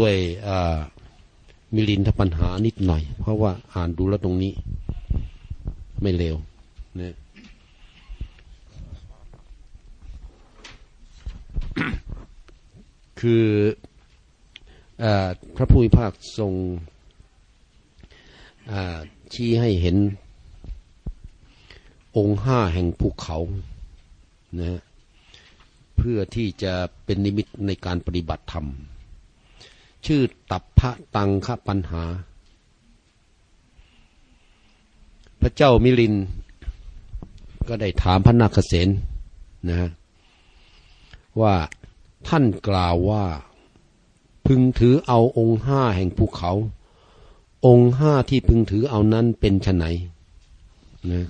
ด้วยมิลินทปัญหานิดหน่อย เพราะว่าอ่านดูแล้วตรงนี้ ไม่เร็วนะคืออพระผู้มีภาคทรงชี้ให้เห็นองค์ห้าแห่งภูเขานะเพื่อที่จะเป็นนิมิตในการปฏิบัติธรรม ชื่อตับพระตังคปัญหา พระเจ้ามิลิน ก็ได้ถามพระนาคเษนนะ ว่าท่านกล่าวว่า พึงถือเอาองค์ห้าแห่งภูเขา องค์ห้าที่พึงถือเอานั้นเป็นไฉนนะ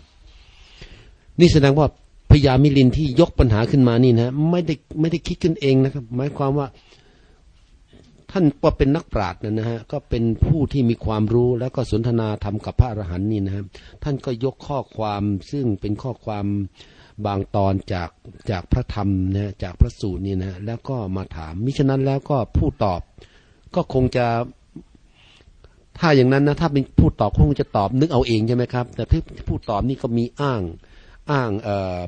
นี่แสดงว่าพญามิลินที่ยกปัญหาขึ้นมานี่นะ ไม่ได้ไม่ได้คิดขึ้นเองนะครับ หมายความว่า ท่านก็เป็นนักปราชญ์นะฮะก็เป็นผู้ที่มีความรู้แล้วก็สนทนาธรรมกับพระอรหันต์นี่นะครับท่านก็ยกข้อความซึ่งเป็นข้อความบางตอนจากจากพระธรรมนะจากพระสูตรนี่นะแล้วก็มาถาม มิฉะนั้นแล้วก็ผู้ตอบ ก็คงจะ ถ้าอย่างนั้นนะถ้าเป็นผู้ตอบคงจะตอบนึกเอาเองใช่ไหมครับ แต่ผู้ตอบนี่ก็มีอ้างอ้าง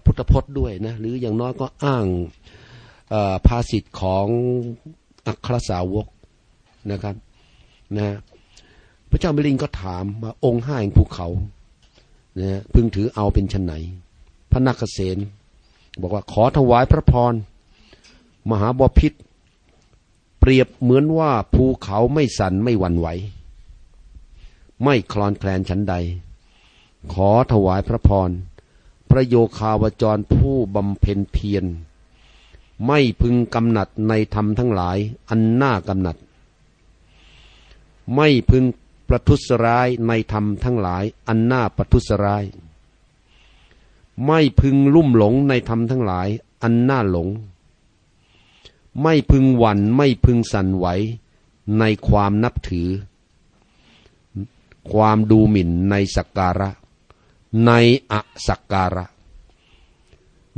พุทธพจน์ด้วยนะหรืออย่างน้อยก็อ้างภาษิตของ อัครสาวกนะครับนะพระเจ้ามิลินก็ถามว่าองค์ห้าแห่งภูเขานะพึงถือเอาเป็นชนไหน พระนักเกษนบอกว่าขอถวายพระพร มหาบพิษเปรียบเหมือนว่าภูเขาไม่สั่นไม่หวั่นไหว ไม่คลอนแคลนชั้นใด ขอถวายพระพร พระโยคาวจรผู้บำเพ็ญเพียร ไม่พึงกำหนัดในธรรมทั้งหลาย อันน่ากำหนัด ไม่พึงประทุษร้ายในธรรมทั้งหลาย อันน่าประทุษร้าย ไม่พึงลุ่มหลงในธรรมทั้งหลาย อันน่าหลง ไม่พึงหวั่นไม่พึงสั่นไหวในความนับถือ ความดูหมิ่นในสักการะ ในอสักการะ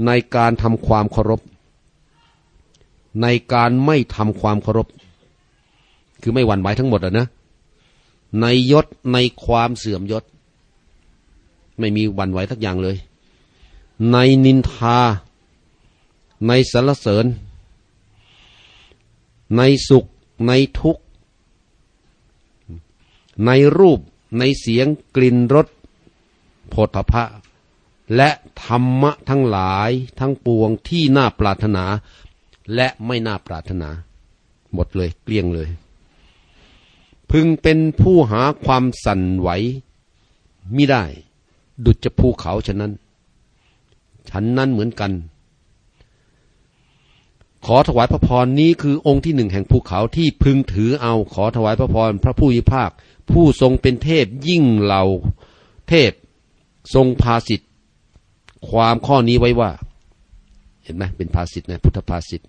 ในการทำความเคารพ ในการไม่ทำความเคารพ คือไม่หวั่นไหวทั้งหมดอะนะ ในยศในความเสื่อมยศ ไม่มีหวั่นไหวทักอย่างเลย ในนินทา ในสรรเสริญ ในสุข ในทุกข์ ในรูป ในเสียงกลิ่นรสโพธพะและธรรมะทั้งหลายทั้งปวงที่น่าปรารถนา และไม่น่าปรารถนา หมดเลยเกลี้ยงเลย พึงเป็นผู้หาความสั่นไหวมิได้ ดุจจะภูเขาฉะนั้น ฉันนั้นเหมือนกัน ขอถวายพระพรนี้คือองค์ที่หนึ่งแห่งภูเขาที่พึงถือเอาขอถวายพระพรพระผู้ยิภาค ผู้ทรงเป็นเทพยิ่งเหล่าเทพทรงภาสิทธ์ความข้อนี้ไว้ว่า เห็นไหมเป็นภาสิทธ์นะพุทธภาสิทธ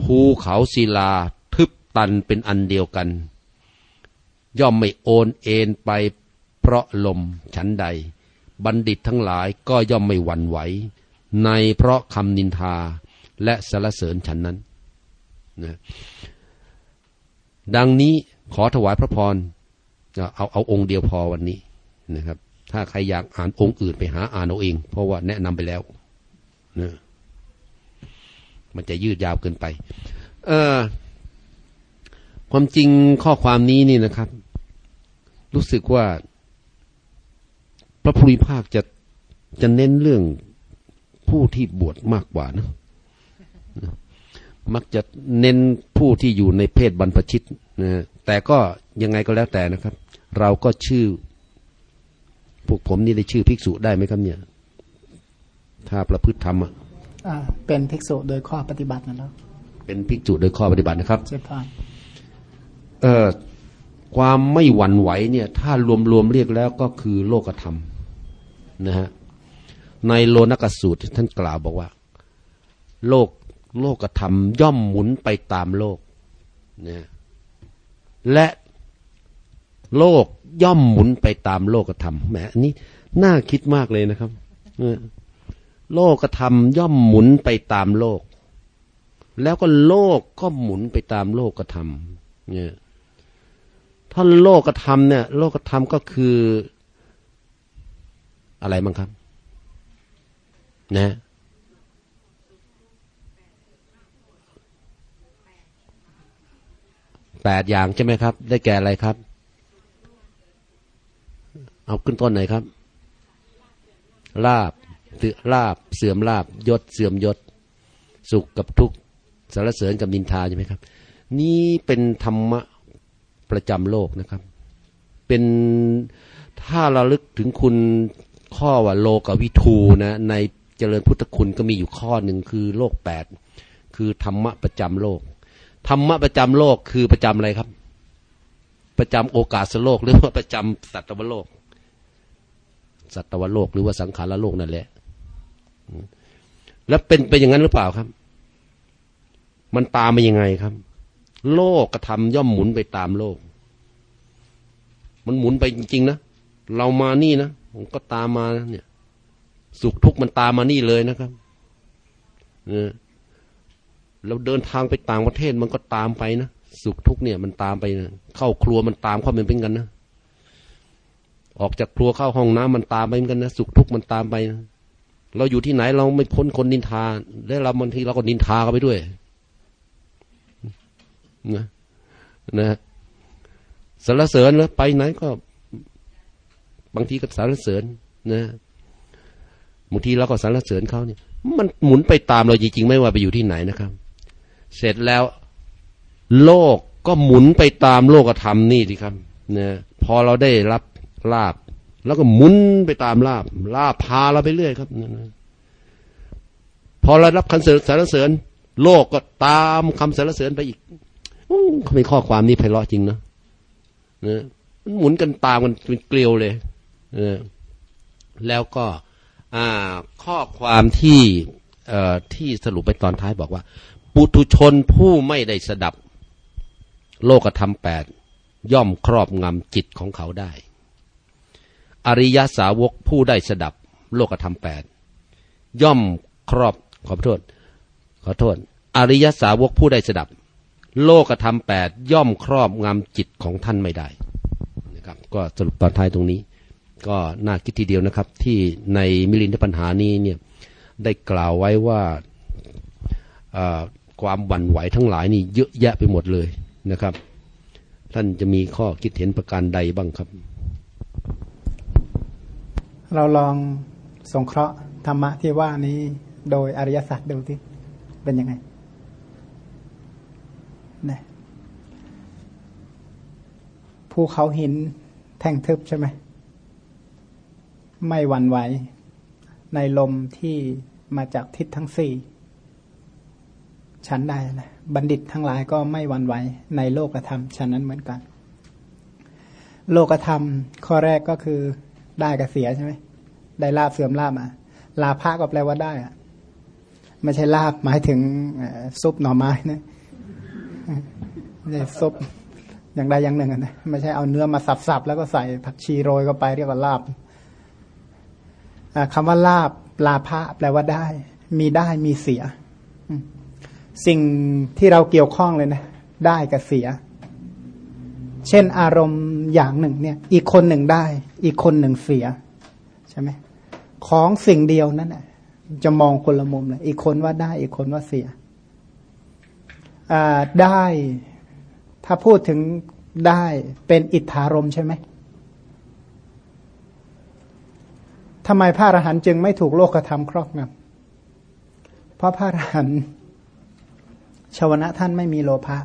ภูเขาศิลาทึบตันเป็นอันเดียวกัน ย่อมไม่โอนเอ็นไปเพราะลมฉันใด บัณฑิตทั้งหลายก็ย่อมไม่หวั่นไหว ในเพราะคำนินทาและสรรเสริญฉันนั้นนะดังนี้ขอถวายพระพรเอาเอาองค์เดียวพอวันนี้นะครับ ถ้าใครอยากอ่านองค์อื่นไปหาอ่านเอาเอง เพราะว่าแนะนำไปแล้วนะ มันจะยืดยาวเกินไป เออ ความจริงข้อความนี้นี่นะครับ รู้สึกว่า พระภูริภาคจะจะเน้นเรื่องผู้ที่บวชมากกว่านะมักจะเน้นผู้ที่อยู่ในเพศบรรพชิตนะแต่ก็ยังไงก็แล้วแต่นะครับ เราก็ชื่อพวกผมนี่ได้ชื่อภิกษุได้ไหมครับเนี่ย ถ้าประพฤติธรรมอะ เป็นภิกษุโดยข้อปฏิบัตินะแล้วเป็นภิกษุโดยข้อปฏิบัตินะครับเจ้าพานเอ่อความไม่หวั่นไหวเนี่ย ถ้ารวมๆเรียกแล้วก็คือโลกธรรมนะฮะในโลนกสูตรท่านกล่าวบอกว่า โลกโลกธรรมย่อมหมุนไปตามโลกนะและโลกย่อมหมุนไปตามโลกธรรมแหมอันนี้น่าคิดมากเลยนะครับ โลกธรรมย่อมหมุนไปตามโลก แล้วก็โลกก็หมุนไปตามโลกธรรมเนี่ยถ้าโลกธรรมเนี่ย โลกธรรมก็คืออะไรบ้างครับ นะแปดอย่างใช่ไหมครับ ได้แก่อะไรครับ เอาขึ้นต้นไหนครับ ลาบ เสื่อลาบเสื่อมลาบยศเสื่อมยศ สุขกับทุกข์สารเสริญกับนินทาใช่ไหมครับ นี่เป็นธรรมะประจำโลกนะครับ เป็นถ้าเราลึกถึงคุณข้อว่าโลกวิทูนะในเจริญพุทธคุณก็มีอยู่ข้อหนึ่งคือโลกแปดคือธรรมะประจำโลก ธรรมะประจำโลกคือประจำอะไรครับ ประจำโอกาสโลกหรือว่าประจำสัตวโลก สัตวโลกหรือว่าสังขารโลกนั่นแหละ แล้วเป็นไปอย่างนั้นหรือเปล่าครับ มันตามมายังไงครับ โลกกระทำย่อมหมุนไปตามโลก มันหมุนไปจริงๆนะเรามานี่นะผมก็ตามมาเนี่ย สุขทุกข์มันตามมานี่เลยนะครับเนี่ยเราเดินทางไปต่างประเทศมันก็ตามไปนะสุขทุกข์เนี่ย มันตามไปนะเข้าครัวมันตามเข้าเป็นกันนะออกจากครัวเข้าห้องน้ำมันตามไปเหมือนกันนะสุขทุกข์มันตามไปนะ เราอยู่ที่ไหนเราไม่พ้นคนนินทาได้เราบางทีเราก็นินทาเขาไปด้วยนะนะสรรเสริญแล้วไปไหนก็ บางทีก็สรรเสริญนะบางทีเราก็สรรเสริญเขาเนี่ย มันหมุนไปตามเราจริงๆไม่ว่าไปอยู่ที่ไหนนะครับ เสร็จแล้วโลกก็หมุนไปตามโลกธรรมนี่สิครับนะพอเราได้รับลาบ แล้วก็หมุนไปตามลาบลาบพาเราไปเรื่อยครับพอเรารับคำสรรเสริญ โลกก็ตามคำสรรเสริญไปอีกเขามีข้อความนี้ไพเราะจริงนะนะมันหมุนกันตามกันเป็นเกลียวเลยนะแล้วก็อ่าข้อความที่เอ่อที่สรุปไปตอนท้ายบอกว่า ปุถุชนผู้ไม่ได้สดับ โลกธรรมแปดย่อมครอบงำจิตของเขาได้ อริยสาวกผู้ได้สดับโลกธรรมแปดย่อมครอบขอโทษ ขอโทษ อริยสาวกผู้ได้สดับ โลกธรรมแปดย่อมครอบงำจิตของท่านไม่ได้นะครับ ก็สรุปตอนท้ายตรงนี้ ก็น่าคิดทีเดียวนะครับ ที่ในมิลินทปัญหานี้เนี่ยได้กล่าวไว้ว่าความหวั่นไหวทั้งหลายนี่เยอะแยะไปหมดเลยนะครับ ท่านจะมีข้อคิดเห็นประการใดบ้างครับ เราลองสงเคราะห์ธรรมะที่ว่านี้โดยอริยสัจดูที่เป็นยังไงนะภูเขาหินแท่งทึบใช่ไหม ไม่หวั่นไหว ในลมที่มาจากทิศทั้งสี่ฉันได้นะบัณฑิตทั้งหลายก็ไม่หวั่นไหว ในโลกธรรมฉันนั้นเหมือนกัน โลกธรรมข้อแรกก็คือ ได้กับเสียใช่ไหมได้ลาบเสื่อมลาบอะลาภะก็แปลว่าได้อะไม่ใช่ลาบหมายถึงซุปหน่อไม้นะไม่ใช่ซุปอย่างใดอย่างหนึ่งนะไม่ใช่เอาเนื้อมาสับๆแล้วก็ใส่ผักชีโรยเข้าไปเรียกว่าลาบคำว่าลาบลาภะแปลว่าได้ มีได้มีเสีย สิ่งที่เราเกี่ยวข้องเลยนะ ได้กับเสีย เช่นอารมณ์อย่างหนึ่งเนี่ย อีกคนหนึ่งได้ อีกคนหนึ่งเสียใช่ไหมของสิ่งเดียวนั่นแหละจะมองคนละมุมเลยอีกคนว่าได้ อีกคนว่าเสียได้ ถ้าพูดถึงได้เป็นอิทธารมใช่ไหมทำไมพระอรหันต์จึงไม่ถูกโลกธรรมครอบงำเพราะพระอรหันต์ชาวนะท่านไม่มีโลภะ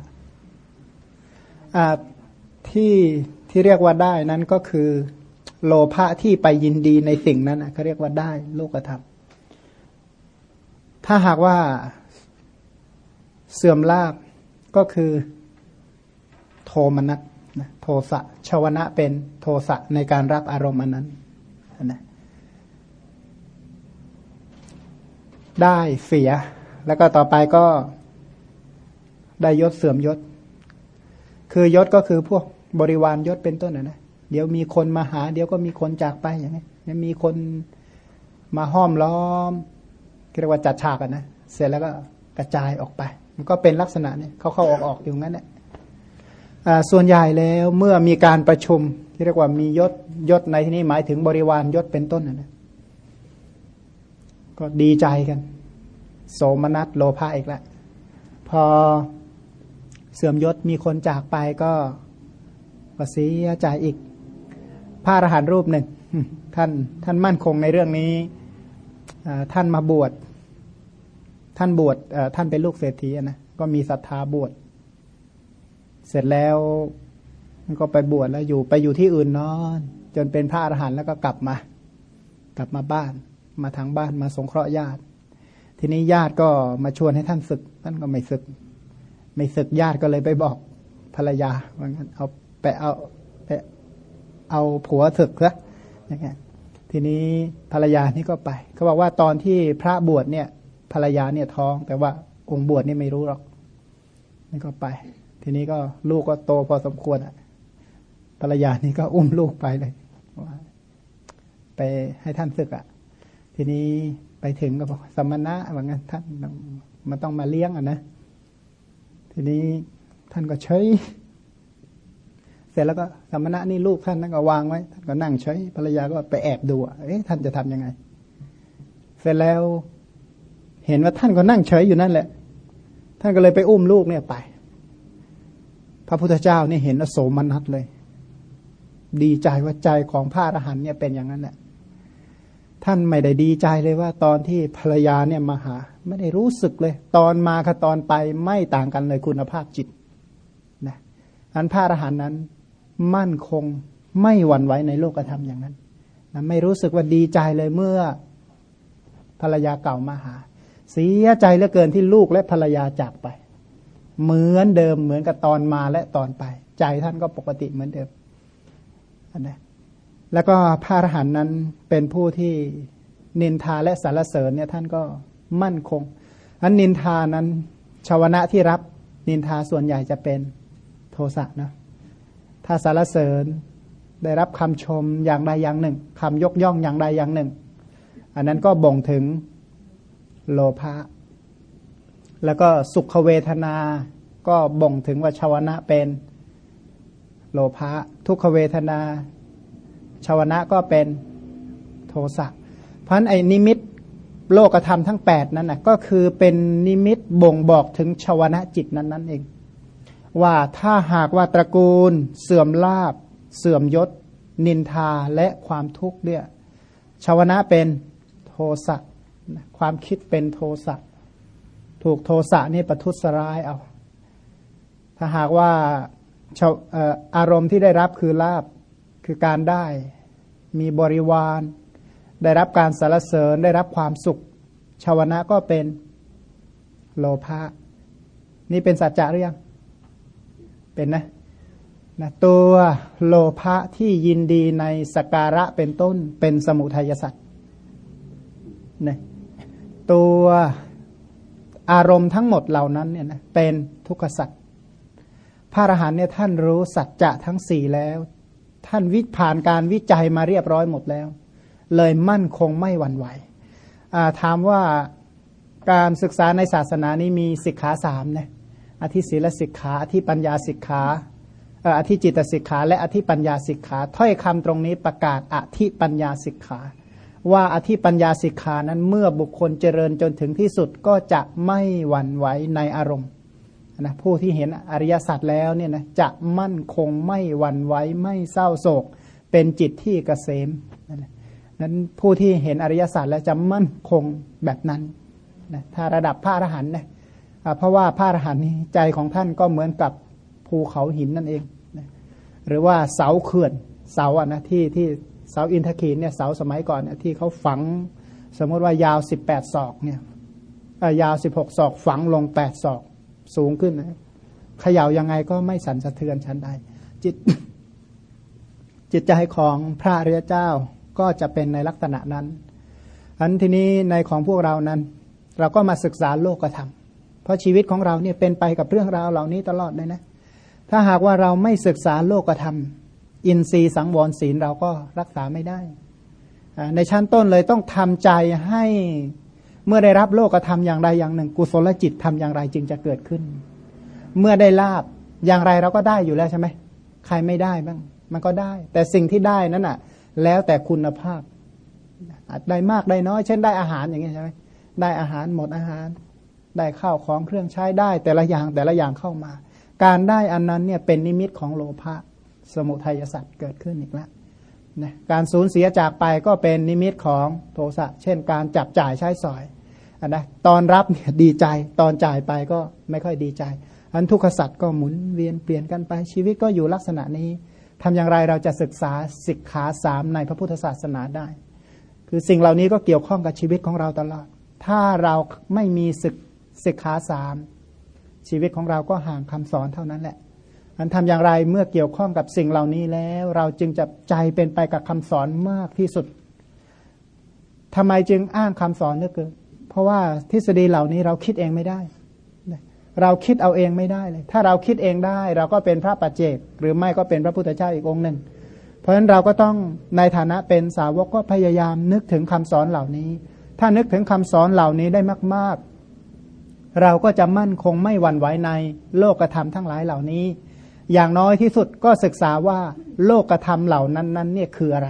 ที่ที่เรียกว่าได้นั้นก็คือ โลภะที่ไปยินดีในสิ่งนั้นเขาเรียกว่าได้โลกธรรม ถ้าหากว่าเสื่อมลาบก็คือ โทมนัสโทสะชาวนะเป็นโทสะในการรับอารมณ์อันนั้นนะได้เสีย แล้วก็ต่อไปก็ได้ยศเสื่อมยศ คือยศก็คือพวก บริวารยศเป็นต้นนะนะเดี๋ยวมีคนมาหา เดี๋ยวก็มีคนจากไปอย่างนี้มีคนมาห้อมล้อมเรียกว่าจัดฉากกันนะเสร็จแล้วก็กระจายออกไป มันก็เป็นลักษณะเนี่ยเข้าเข้าออกออกอยู่งั้นแหละส่วนใหญ่แล้วเมื่อมีการประชุมที่เรียกว่ามียศยศในที่นี้หมายถึงบริวารยศเป็นต้นนะก็ดีใจกัน โสมนัสโลภะอีกแล้วพอเสื่อมยศมีคนจากไปก็ ก็เสียใจอีก พระอรหันต์รูปหนึ่งท่านท่านมั่นคงในเรื่องนี้ท่านมาบวช ท่านบวชท่านเป็นลูกเศรษฐีนะก็มีศรัทธาบวช เสร็จแล้วก็ไปบวชแล้วอยู่ไปอยู่ที่อื่นนอน จนเป็นพระอรหันต์แล้วก็กลับมา กลับมาบ้าน มาทางบ้านมาสงเคราะห์ญาติ ทีนี้ญาติก็มาชวนให้ท่านศึก ท่านก็ไม่ศึก ไม่ศึกญาติก็เลยไปบอกภรรยาว่างั้นเอา ไปเอาไปเอาผัวศึกซะอย่างเงี้ยทีนี้ภรรยานี่ก็ไปเขาบอกว่าตอนที่พระบวชเนี่ย ภรรยาเนี่ยท้อง แต่ว่าองค์บวชนี่ไม่รู้หรอกนี่ก็ไป ทีนี้ก็ลูกก็โตพอสมควรอะภรรยานี่ก็อุ้มลูกไปเลยไปให้ท่านศึกอะ ทีนี้ไปถึงก็บอกสมณะว่างั้นท่านมันต้องมาเลี้ยงอะนะ ทีนี้ท่านก็เฉย ร็จแล้วก็สมณะนี่ลูกท่านนั่นก็วางไว้ท่านก็นั่งเฉยภรรยาก็ไปแอบดูเอ๊ะท่านจะทํำยังไง เสร็จแล้ว เห็นว่าท่านก็นั่งเฉยอยู่นั่นแหละ ท่านก็เลยไปอุ้มลูกเนี่ยไป พระพุทธเจ้านี่เห็นอโสมนัสเลย ดีใจว่าใจของพระอรหันเนี่ยเป็นอย่างนั้นแหละท่านไม่ได้ดีใจเลยว่า ตอนที่ภรรยาเนี่ยมาหา ไม่ได้รู้สึกเลย ตอนมากับตอนไปไม่ต่างกันเลยคุณภาพจิตนะอันพระอรหันนั้น มั่นคง ไม่หวั่นไหวในโลกธรรมอย่างนั้นนะไม่รู้สึกว่าดีใจเลยเมื่อภรรยาเก่ามาหา เสียใจเหลือเกินที่ลูกและภรรยาจากไป เหมือนเดิมเหมือนกับตอนมาและตอนไป ใจท่านก็ปกติเหมือนเดิมนะแล้วก็พระอรหันต์นั้นเป็นผู้ที่นินทาและสรรเสริญเนี่ยท่านก็มั่นคงอันนินทานั้นชาวนะที่รับนินทาส่วนใหญ่จะเป็นโทสะนะ ถ้าสารเสริญได้รับคำชมอย่างใดอย่างหนึ่งคำยกย่องอย่างใดอย่างหนึ่ง อันนั้นก็บ่งถึงโลภะแล้วก็สุขเวทนา ก็บ่งถึงว่าชาวนะเป็นโลภะทุกขเวทนาชาวนะก็เป็นโทสะเพราะไอ้นิมิตโลกธรรมทั้ง 8 นั้นนะก็คือเป็นนิมิตบ่งบอกถึงชาวนะจิตนั้นนั่นเอง ว่าถ้าหากว่าตระกูล เสื่อมลาบ เสื่อมยศ นินทาและความทุกข์เนี่ยชาวนะเป็นโทสะความคิดเป็นโทสะถูกโทสะนี่ประทุษร้ายเอา ถ้าหากว่าอารมณ์ที่ได้รับคือลาบคือการได้ มีบริวาร ได้รับการสรรเสริญได้รับความสุขชาวนะก็เป็นโลภะนี่เป็นสัจจะหรือยัง เป็นนะนะตัวโลภะที่ยินดีในสการะเป็นต้นเป็นสมุทัยสัตว์นะตัวอารมณ์ทั้งหมดเหล่านั้นเนี่ยนะเป็นทุกขสัตว์พระอรหันเนี่ยท่านรู้สัจจะทั้งสี่แล้ว ท่านวิผ่านการวิจัยมาเรียบร้อยหมดแล้ว เลยมั่นคงไม่หวั่นไหวถามว่าการศึกษาในศาสนานี้มีสิกขาสามเนี่ย อธิศีลสิกขาอธิปัญญาสิกขาอธิจิตสิกขา และอธิปัญญาสิกขา ถ้อยคำตรงนี้ประกาศอธิปัญญาสิกขา ว่าอธิปัญญาสิกขานั้นเมื่อบุคคลเจริญจนถึงที่สุดก็จะไม่หวั่นไหวในอารมณ์นะผู้ที่เห็นอริยสัจแล้วเนี่ยนะจะมั่นคงไม่หวั่นไหวไม่เศร้าโศก เป็นจิตที่เกษมนั้นผู้ที่เห็นอริยสัจแล้วจะมั่นคงแบบนั้นนะถ้าระดับพระอรหันต์นะ เพราะว่าพระอรหันต์นี้ใจของท่านก็เหมือนกับภูเขาหินนั่นเอง หรือว่าเสาเขื่อนเสาอะนะที่ที่เสาอินทคีนเนี่ยเสาสมัยก่อนเนี่ยที่เขาฝังสมมติว่ายาวสิบแปดศอกเนี่ยยาวสิบหกศอกฝังลงแปดศอกสูงขึ้นนะเขย่ายังไงก็ไม่สั่นสะเทือนชั้นใดจิต จิตใจของพระเรียเจ้าก็จะเป็นในลักษณะนั้นอันทีนี้ในของพวกเรานั้น เราก็มาศึกษาโลกธรรม เพราะชีวิตของเราเนี่ยเป็นไปกับเรื่องราวเหล่านี้ตลอดเลยนะ ถ้าหากว่าเราไม่ศึกษาโลกธรรม อินทรีย์สังวรศีลเราก็รักษาไม่ได้ ในชั้นต้นเลยต้องทำใจให้เมื่อได้รับโลกธรรมอย่างใดอย่างหนึ่ง กุศลจิตทำอย่างไรจึงจะเกิดขึ้น เมื่อได้ลาบอย่างไรเราก็ได้อยู่แล้วใช่ไหมใครไม่ได้บ้าง มันก็ได้ แต่สิ่งที่ได้นั้นอะ แล้วแต่คุณภาพได้มากได้น้อย เช่นได้อาหารอย่างนี้ใช่ไหมได้อาหารหมดอาหาร ได้ข้าวของเครื่องใช้ได้แต่ละอย่างแต่ละอย่างเข้ามา การได้อันนั้นเนี่ยเป็นนิมิตของโลภะสมุทัยสัตว์เกิดขึ้นอีกแล้วนะการสูญเสียจากไปก็เป็นนิมิตของโทสะเช่นการจับจ่ายใช้สอยอนนะตอนรับเนี่ยดีใจตอนจ่ายไปก็ไม่ค่อยดีใจอันทุกขสัตว์ก็หมุนเวียนเปลี่ยนกันไปชีวิตก็อยู่ลักษณะนี้ทำอย่างไรเราจะศึกษาสิกขาสามในพระพุทธศาสนาได้ คือสิ่งเหล่านี้ก็เกี่ยวข้องกับชีวิตของเราตลอด ถ้าเราไม่มีศึก สิกขาสามชีวิตของเราก็ห่างคำสอนเท่านั้นแหละ อันทำอย่างไรเมื่อเกี่ยวข้องกับสิ่งเหล่านี้แล้ว เราจึงจะใจเป็นไปกับคำสอนมากที่สุดทำไมจึงอ้างคำสอนเนือเกินเพราะว่าทฤษฎีเหล่านี้เราคิดเองไม่ได้ เราคิดเอาเองไม่ได้เลย ถ้าเราคิดเองได้ เราก็เป็นพระปัจเจกหรือไม่ก็เป็นพระพุทธเจ้าอีกองค์หนึ่ง เพราะฉะนั้นเราก็ต้องในฐานะเป็นสาวกก็พยายามนึกถึงคำสอนเหล่านี้ ถ้านึกถึงคำสอนเหล่านี้ได้มาก เราก็จะมั่นคงไม่หวั่นไหวในโลกธรรมทั้งหลายเหล่านี้ อย่างน้อยที่สุดก็ศึกษาว่าโลกธรรมเหล่านั้นนั้นเนี่ยคืออะไร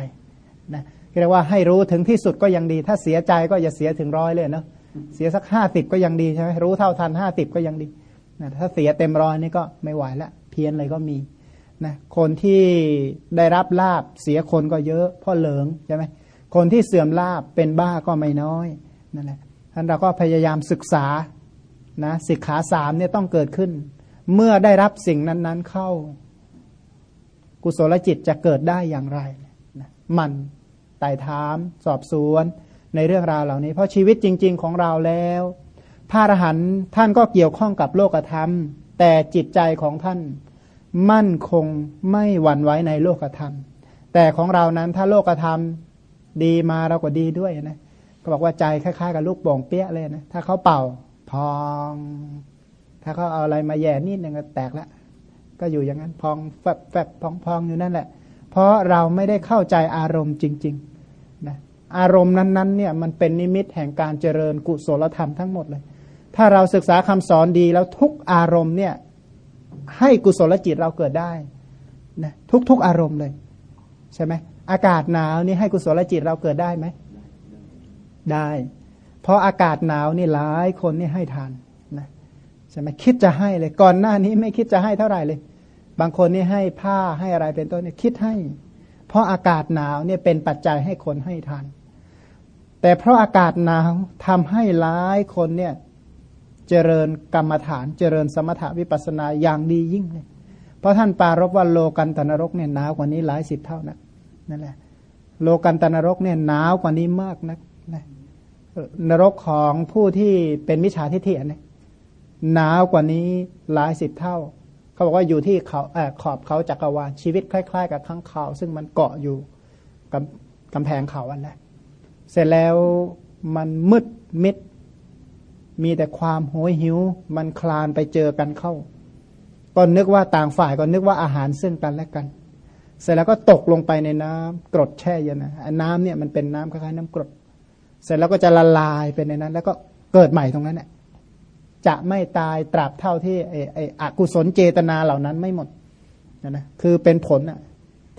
นะเรียกว่าให้รู้ถึงที่สุดก็ยังดี ถ้าเสียใจก็อย่าเสียถึงร้อยเลยเนาะเสียสักห้าสิบก็ยังดีใช่ไหมรู้เท่าทันห้าสิบก็ยังดีนะถ้าเสียเต็มร้อยนี่ก็ไม่ไหวละเพี้ยนเลยก็มีนะคนที่ได้รับลาบเสียคนก็เยอะเพราะเหลิงใช่ไหมคนที่เสื่อมลาบเป็นบ้าก็ไม่น้อยนั่นแหละท่านเราก็พยายามศึกษา นะสิกขาสามเนี่ยต้องเกิดขึ้น เมื่อได้รับสิ่งนั้นๆเข้า กุศลจิตจะเกิดได้อย่างไรนะมันไต่ถาม สอบสวนในเรื่องราวเหล่านี้ เพราะชีวิตจริง ๆ ของเราแล้ว พระอรหันต์ท่านก็เกี่ยวข้องกับโลกธรรม แต่จิตใจของท่านมั่นคงไม่หวั่นไหวในโลกธรรม แต่ของเรานั้นถ้าโลกธรรมดีมาเราก็ดีด้วยนะก็บอกว่าใจคล้ายๆกับลูกโป่งเปี้ยเลยนะถ้าเขาเป่า พอง ถ้าเขาเอาอะไรมาแย่นิดนึงก็แตกและก็อยู่อย่างนั้นพองแฟบแฟบพองพองอยู่นั่นแหละ เพราะเราไม่ได้เข้าใจอารมณ์จริงๆนะอารมณ์นั้นๆเนี่ยมันเป็นนิมิตแห่งการเจริญกุศลธรรมทั้งหมดเลย ถ้าเราศึกษาคำสอนดีแล้วทุกอารมณ์เนี่ยให้กุศลจิตเราเกิดได้นะทุกๆอารมณ์เลย ใช่ไหมอากาศหนาวนี่ให้กุศลจิตเราเกิดได้ไหมได้ พราะอากาศหนาวนี่หลายคนนี่ให้ทานนะใช่ไหมคิดจะให้เลย ก่อนหน้านี้ไม่คิดจะให้เท่าไหร่เลย บางคนนี่ให้ผ้าให้อะไรเป็นต้นเนี่ยคิดให้ เพราะอากาศหนาวเนี่ยเป็นปัจจัยให้คนให้ทาน แต่เพราะอากาศหนาวทำให้หลายคนเนี่ยเจริญกรรมฐาน เจริญสมถวิปัสนาอย่างดียิ่งเลย เพราะท่านปารบว่าโลกันตนรกเนี่ยหนาวกว่านี้หลายสิบเท่านะนั่นแหละ โลกันตนรกเนี่ยหนาวกว่านี้มากนะนะ นรกของผู้ที่เป็นมิจฉาทิฏฐิเนี่ยหนาวกว่านี้หลายสิบเท่า เขาบอกว่าอยู่ที่เขาอขอบเขาจักรวาลชีวิตคล้าย ๆ กับข้างเขาซึ่งมันเกาะอยู่กับกำแพงเขาอันนั้นเสร็จแล้วมันมืดมิด มีแต่ความโหยหิว มันคลานไปเจอกันเข้า ก็นึกว่าต่างฝ่ายก็นึกว่าอาหารซึ่งกันและกัน เสร็จแล้วก็ตกลงไปในน้ำกรดแช่เย็นนะน้ำเนี่ยมันเป็นน้ำคล้ายๆน้ำกรด เสร็จแล้วก็จะละลายไปในนั้น แล้วก็เกิดใหม่ตรงนั้นเนี่ยจะไม่ตายตราบเท่าที่ไอ้ไอ้อกุศลเจตนาเหล่านั้นไม่หมดนะนะคือเป็นผลอะ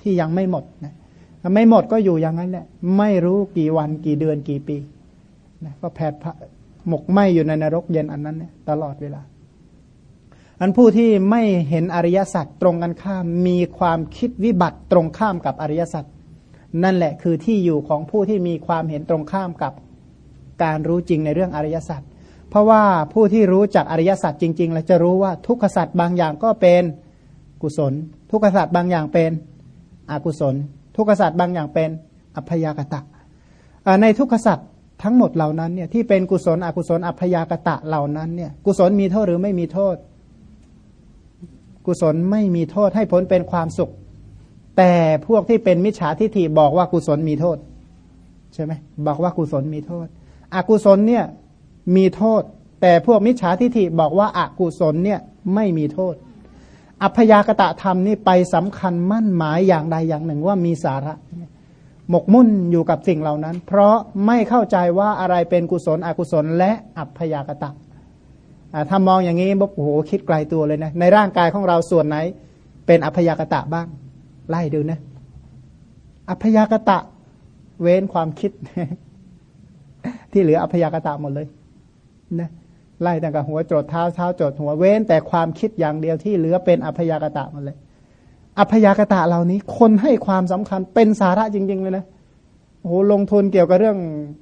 ที่ยังไม่หมดนะไม่หมดก็อยู่อย่างนั้นแหละไม่รู้กี่วันกี่เดือนกี่ปีนะก็แผดหมกไหมอยู่ในนรกเย็นอันนั้นเนี่ยตลอดเวลา อันผู้ที่ไม่เห็นอริยสัจตรงกันข้ามมีความคิดวิบัติตรงข้ามกับอริยสัจ นั่นแหละคือที่อยู่ของผู้ที่มีความเห็นตรงข้ามกับการรู้จริงในเรื่องอริยสัจเพราะว่าผู้ที่รู้จักอริยสัจจริง ๆ แล้วจะรู้ว่าทุกขสัจบางอย่างก็เป็นกุศล ทุกขสัจบางอย่างเป็นอกุศล ทุกขสัจบางอย่างเป็นอัพยากตะในทุกขสัจทั้งหมดเหล่านั้นเนี่ยที่เป็นกุศลอกุศลอัพยากตะเหล่านั้นเนี่ยกุศลมีโทษหรือไม่มีโทษ กุศลไม่มีโทษให้ผลเป็นความสุข แต่พวกที่เป็นมิจฉาทิฏฐิบอกว่ากุศลมีโทษ ใช่ไหมบอกว่ากุศลมีโทษ อกุศลเนี่ยมีโทษ แต่พวกมิจฉาทิฏฐิบอกว่าอากุศลเนี่ยไม่มีโทษ อัพยากตะธรรมนี่ไปสำคัญมั่นหมายอย่างใดอย่างหนึ่งว่ามีสาระหมกมุ่นอยู่กับสิ่งเหล่านั้น เพราะไม่เข้าใจว่าอะไรเป็นกุศลอกุศล และอัพยากตะถ้ามองอย่างนี้บ๊บโอ้โหคิดไกลตัวเลยนะในร่างกายของเราส่วนไหน เป็นอัพยากตะบ้าง ไล่ดูนะ อัพยากตะ เว้นความคิด ที่เหลืออัพยากตะหมดเลย นะไล่ตั้งแต่หัวจดเท้าเท้าจดหัวเว้น แต่ความคิดอย่างเดียวที่เหลือเป็นอัพยากตะหมดเลย อัพยากตะเหล่านี้ คนให้ความสำคัญเป็นสาระจริง ๆ เลยนะโอ้โหลงทุนเกี่ยวกับเรื่อง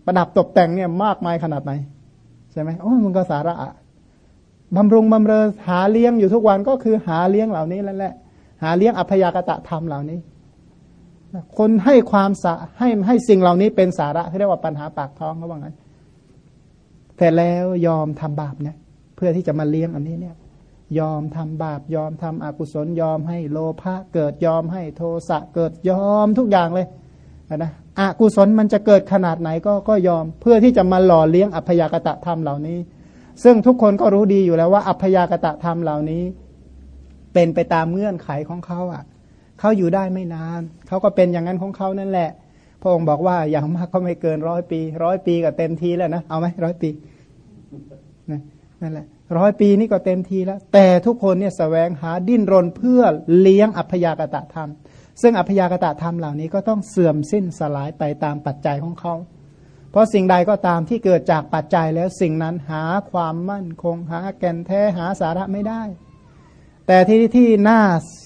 ประดับตกแต่งเนี่ยมากมายขนาดไหนใช่ไหมโอ้มันก็สาระอะบำรุงบำเรอหาเลี้ยงอยู่ทุกวันก็คือหาเลี้ยงเหล่านี้แล้วแหละ หาเลี้ยงอัพยากตะธรรมเหล่านี้ คนให้ความสะให้ให้สิ่งเหล่านี้เป็นสาระที่เรียกว่าปัญหาปากท้องเขาว่างั้นแต่แล้วยอมทำบาปเนี่ยเพื่อที่จะมาเลี้ยงอันนี้เนี่ย ยอมทำบาปยอมทำอกุศลยอมให้โลภะเกิดยอมให้โทสะเกิดยอมทุกอย่างเลยนะอกุศลมันจะเกิดขนาดไหนก็ก็ยอมเพื่อที่จะมาหล่อเลี้ยงอัพยากตะธรรมเหล่านี้ ซึ่งทุกคนก็รู้ดีอยู่แล้วว่าอัพยากตะธรรมเหล่านี้ เป็นไปตามเงื่อนไขของเขาอะเขาอยู่ได้ไม่นานเขาก็เป็นอย่างนั้นของเขานั่นแหละพระองค์บอกว่าอย่างมากก็ไม่เกินร้อยปีร้อยปีก็เต็มทีแล้วนะเอาไหมร้อยปีนั่นแหละร้อยปีนี่ก็เต็มทีแล้ว แต่ทุกคนเนี่ยสแสวงหาดิ้นรนเพื่อเลี้ยงอัพยากตะธรรม ซึ่งอัพยากตะธรรมเหล่านี้ก็ต้องเสื่อมสิ้นสลายไปตามปัจจัยของเขา เพราะสิ่งใดก็ตามที่เกิดจากปัจจัยแล้วสิ่งนั้นหาความมั่นคงหาแก่นแท้หาสาระไม่ได้ แต่ที่ที่น่า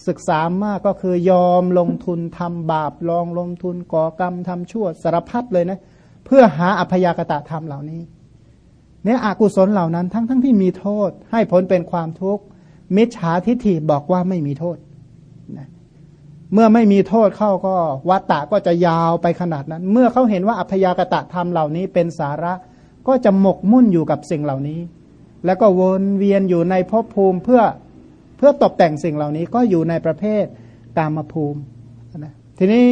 ศึกษามากก็คือยอมลงทุนทำบาปลองลงทุนก่อกรรมทำชั่วสารพัดเลยนะ เพื่อหาอัพยากตะธรรมเหล่านี้ เนี่ยอกุศลเหล่านั้นทั้งทั้งที่มีโทษ ให้ผลเป็นความทุกข์มิจฉาทิฏฐิบอกว่าไม่มีโทษเมื่อไม่มีโทษเข้าก็วัตตะก็จะยาวไปขนาดนั้น เมื่อเขาเห็นว่าอัพยากตะธรรมเหล่านี้เป็นสาระก็จะหมกมุ่นอยู่กับสิ่งเหล่านี้ แล้วก็วนเวียนอยู่ในภพภูมิเพื่อ พื่อตกแต่งสิ่งเหล่านี้ก็อยู่ในประเภทกามภูมินะทีนี้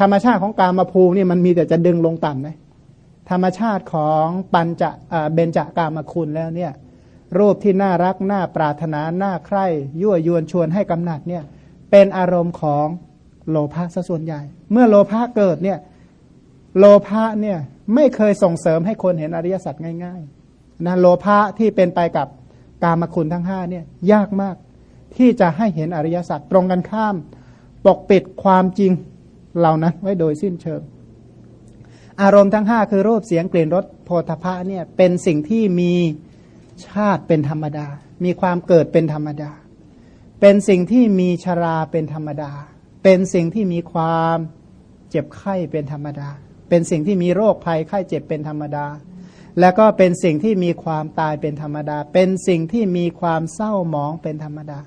ธรรมชาติของกามภูมินี่มันมีแต่จะดึงลงต่ำนะธรรมชาติของปัญจะเบญจากามคุณแล้วเนี่ยรูปที่น่ารักน่าปรารถนาน่าใคร่ยั่วยวนชวนให้กำหนัดเนี่ยเป็นอารมณ์ของโลภะซะส่วนใหญ่ เมื่อโลภะเกิดเนี่ยโลภะเนี่ยไม่เคยส่งเสริมให้คนเห็นอริยสัจง่ายๆนะโลภะที่เป็นไปกับกามคุณทั้งห้าเนี่ยยากมาก ที่จะให้เห็นอริยสัจตรงกันข้าม ปกปิดความจริงเหล่านั้นไว้โดยสิ้นเชิง อารมณ์ทั้งห้าคือรูปเสียงกลิ่นรสโพธพะเนี่ยเป็นสิ่งที่มีชาติเป็นธรรมดา มีความเกิดเป็นธรรมดา เป็นสิ่งที่มีชราเป็นธรรมดา เป็นสิ่งที่มีความเจ็บไข้เป็นธรรมดา เป็นสิ่งที่มีโรคภัยไข้เจ็บเป็นธรรมดา แล้วก็เป็นสิ่งที่มีความตายเป็นธรรมดา เป็นสิ่งที่มีความเศร้าหมองเป็นธรรมดา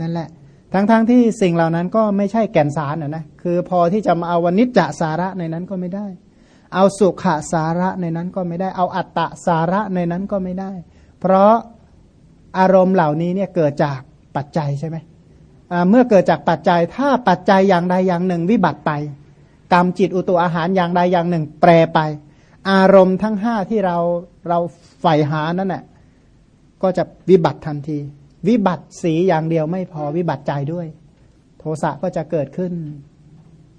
นั่นแหละ ทั้งๆทที่สิ่งเหล่านั้นก็ไม่ใช่แก่นสารนะนะคือพอที่จะมาเอาวนิจจะสาระในนั้นก็ไม่ได้ เอาสุขสาระในนั้นก็ไม่ได้ เอาอัตตะสาระในนั้นก็ไม่ได้ เพราะอารมณ์เหล่านี้เนี่ยเกิดจากปัจจัยใช่ไหมเมื่อเกิดจากปัจจัยถ้าปัจจัยอย่างใดอย่างหนึ่งวิบัติไปกรรมจิตอุตุอาหารอย่างใดอย่างหนึ่ง แปรไป อารมณ์ทั้งห้าที่เราเราใฝ่หานั่นแหละก็จะวิบัติทันที วิบัติสีอย่างเดียวไม่พอวิบัติใจด้วย โทสะก็จะเกิดขึ้น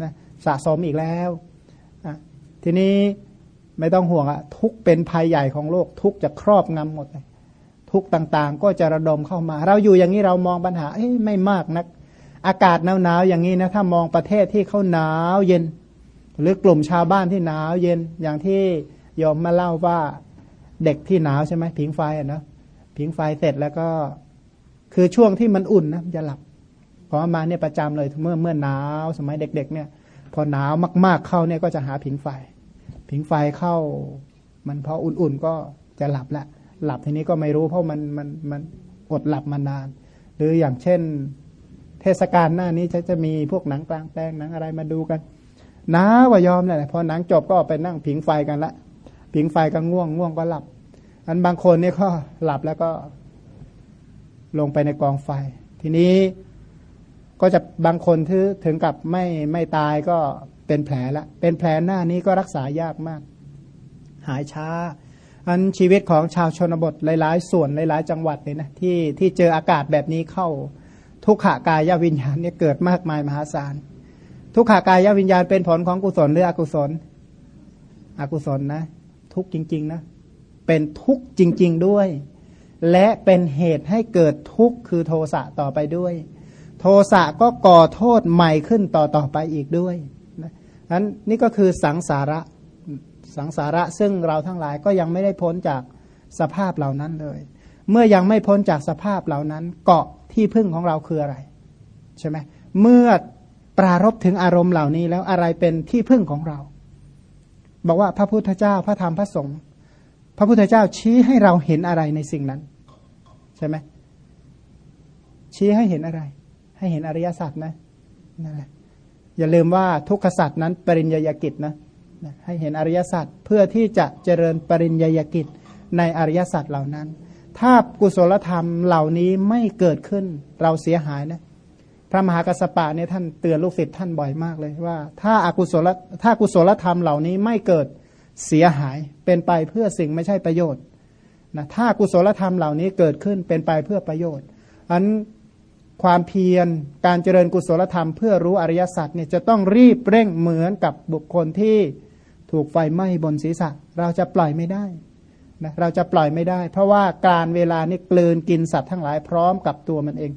นะสะสมอีกแล้วทีนี้ไม่ต้องห่วงอะทุกเป็นภัยใหญ่ของโลก ทุกจะครอบงำหมดเลยทุกต่างๆ ก็จะระดมเข้ามา เราอยู่อย่างนี้เรามองปัญหาไม่มากนัก อากาศหนาวๆอย่างนี้นะถ้ามองประเทศที่เขาหนาวเย็น หรือกลุ่มชาวบ้านที่หนาวเย็นอย่างที่ยอมมาเล่าว่าเด็กที่หนาวใช่ไหมผิงไฟอะนะผิงไฟเสร็จแล้วก็ คือช่วงที่มันอุ่นนะจะหลับพอมาเนี่ยประจำเลยเมื่อเมื่อหนาวสมัยเด็ก ๆ เนี่ย พอหนาวมาก ๆเข้าเนี่ยก็จะหาผิงไฟ ผิงไฟเข้า มันพออุ่นๆก็จะหลับละหลับทีนี้ก็ไม่รู้เพราะมันมันมันอดหลับมานาน หรืออย่างเช่น เทศกาลหน้านี้จะจะมีพวกหนังกลางแปลงหนังอะไรมาดูกันน้าว่ายอมแหละพอหนังจบก็ไปนั่งผิงไฟกันละผิงไฟก็ง่วงง่วงก็หลับ อันบางคนเนี่ยก็หลับแล้วก็ ลงไปในกองไฟ ทีนี้ก็จะบางคนที่ถึงกับไม่ไม่ตายก็เป็นแผลละ เป็นแผลหน้านี้ก็รักษายากมาก หายช้า อันชีวิตของชาวชนบทหลาย ๆ ส่วนหลาย ๆ จังหวัดเนี่ยนะที่ที่เจออากาศแบบนี้เข้า ทุกขากายวิญญาณเนี่ยเกิดมากมายมหาศาล ทุกขากายวิญญาณเป็นผลของกุศลหรืออกุศล อกุศลนะ ทุกจริง ๆ นะ เป็นทุกจริง ๆ ด้วย และเป็นเหตุให้เกิดทุกข์คือโทสะต่อไปด้วย โทสะก็ก่อโทษใหม่ขึ้นต่อต่อไปอีกด้วยนะนั้นนี่ก็คือสังสาระสังสาระซึ่งเราทั้งหลายก็ยังไม่ได้พ้นจากสภาพเหล่านั้นเลย เมื่อยังไม่พ้นจากสภาพเหล่านั้น เกาะที่พึ่งของเราคืออะไรใช่ไหมเมื่อปรารบถึงอารมณ์เหล่านี้แล้วอะไรเป็นที่พึ่งของเรา บอกว่าพระพุทธเจ้าพระธรรมพระสงฆ์ พระพุทธเจ้าชี้ให้เราเห็นอะไรในสิ่งนั้น ใช่ไหมชี้ให้เห็นอะไร ให้เห็นอริยสัจนะนั่นแหละอย่าลืมว่าทุกขสัจนั้นปริญญากิจนะให้เห็นอริยสัจเพื่อที่จะเจริญปริญญากิจในอริยสัจเหล่านั้น ถ้ากุศลธรรมเหล่านี้ไม่เกิดขึ้นเราเสียหายนะพระมหากัสสปะเนี่ยท่านเตือนลูกศิษย์ท่านบ่อยมากเลยว่า ถ้าอากุศลถ้ากุศลธรรมเหล่านี้ไม่เกิด เสียหายเป็นไปเพื่อสิ่งไม่ใช่ประโยชน์นะถ้ากุศลธรรมเหล่านี้เกิดขึ้นเป็นไปเพื่อประโยชน์อันความเพียรการเจริญกุศลธรรมเพื่อรู้อริยสัจเนี่ยจะต้องรีบเร่งเหมือนกับบุคคลที่ถูกไฟไหม้บนศีรษะ เราจะปล่อยไม่ได้นะเราจะปล่อยไม่ได้ เพราะว่าการเวลานี่กลืนกินสัตว์ทั้งหลายพร้อมกับตัวมันเอง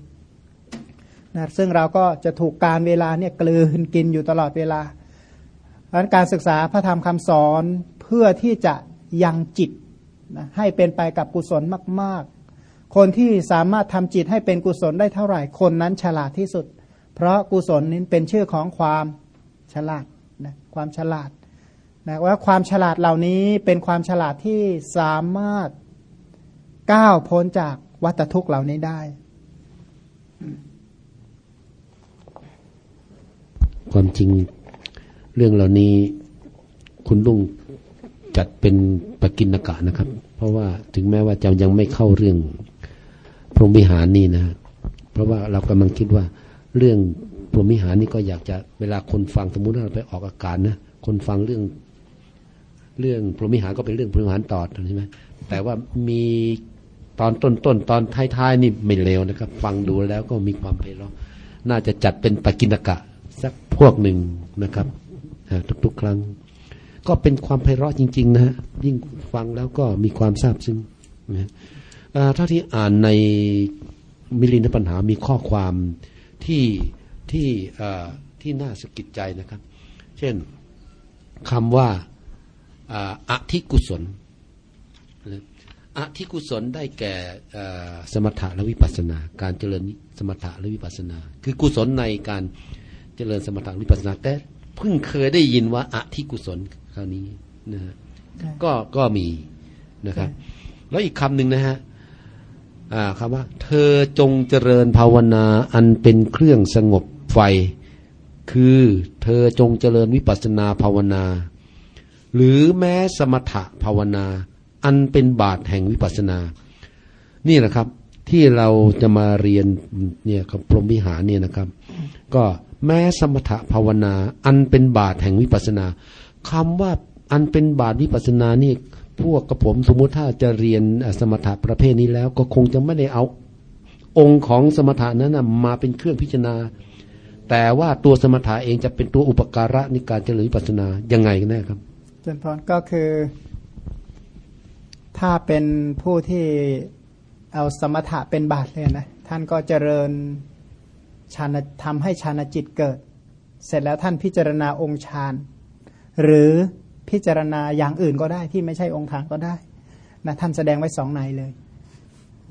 นะซึ่งเราก็จะถูกการเวลาเนี่ยกลืนกินอยู่ตลอดเวลาดังนั้นการศึกษาพระธรรมคำสอน พื่อที่จะยังจิตนะให้เป็นไปกับกุศลมาก ๆ คนที่สามารถทำจิตให้เป็นกุศลได้เท่าไหร่คนนั้นฉลาดที่สุด เพราะกุศลนี้เป็นชื่อของความฉลาดนะความฉลาดนะว่าความฉลาดเหล่านี้เป็นความฉลาดที่สามารถก้าวพ้นจากวัฏทุกข์เหล่านี้ได้ ความจริงเรื่องเหล่านี้คุณลุง จัดเป็นปกินกะนะครับ เพราะว่าถึงแม้ว่าจะยังไม่เข้าเรื่องพรหมิหารนี่นะ เพราะว่าเรากำลังคิดว่าเรื่องพรหมิหารนี่ก็อยากจะเวลาคนฟังสมมุติเราไปออกอาการนะคนฟังเรื่อง เรื่องพรหมิหารก็เป็นเรื่องพรหมิหารต่อใช่ไหมแต่ว่ามีตอนต้นต้นตอนท้ายๆนี่ไม่เลวนะครับ ฟังดูแล้วก็มีความเพลินน่าจะจัดเป็นปกินกะสักพวกหนึ่งนะครับทุกๆ ครั้ง ก็เป็นความไพเราะจริง ๆ นะฮะยิ่งฟังแล้วก็มีความซาบซึ้งนะเท่าที่อ่านในมิลินปัญหามีข้อความที่ที่ที่น่าสะกิดใจนะครับ เช่นคำว่าอธิกุศลอธิกุศลได้แก่สมถะและวิปัสนา การเจริญสมถะและวิปัสนา คือกุศลในการเจริญสมถะวิปัสนาแต่เพิ่งเคยได้ยินว่าอธิกุศล คราวนี้นะฮะก็ก็มีนะครับ แล้วอีกคำหนึ่งนะฮะคำว่า เธอจงเจริญภาวนาอันเป็นเครื่องสงบไฟ คือเธอจงเจริญวิปัสนาภาวนา หรือแม้สมถะภาวนา อันเป็นบาทแห่งวิปัสนา นี่แหละครับ ที่เราจะมาเรียนเนี่ยครับพรหมวิหารเนี่ยนะครับ ก็แม้สมถะภาวนา อันเป็นบาทแห่งวิปัสนา คำว่าอันเป็นบาทวิปัสสนานี่พวกกระผมสมมุติถ้าจะเรียนสมถะประเภทนี้แล้ว ก็คงจะไม่ได้เอา องค์ของสมถะนั้นมาเป็นเครื่องพิจารณา แต่ว่าตัวสมถะเองจะเป็นตัวอุปการะในการเจริญวิปัสสนายังไงกันแน่ครับเจนพรก็คือ ถ้าเป็นผู้ที่เอาสมถะเป็นบาทเลยนะท่านก็เจริญฌานทำให้ฌานจิตเกิด เสร็จแล้วท่านพิจารณาองค์ฌาน หรือพิจารณาอย่างอื่นก็ได้ที่ไม่ใช่องค์ฌานก็ได้นะท่านแสดงไว้สองในเลย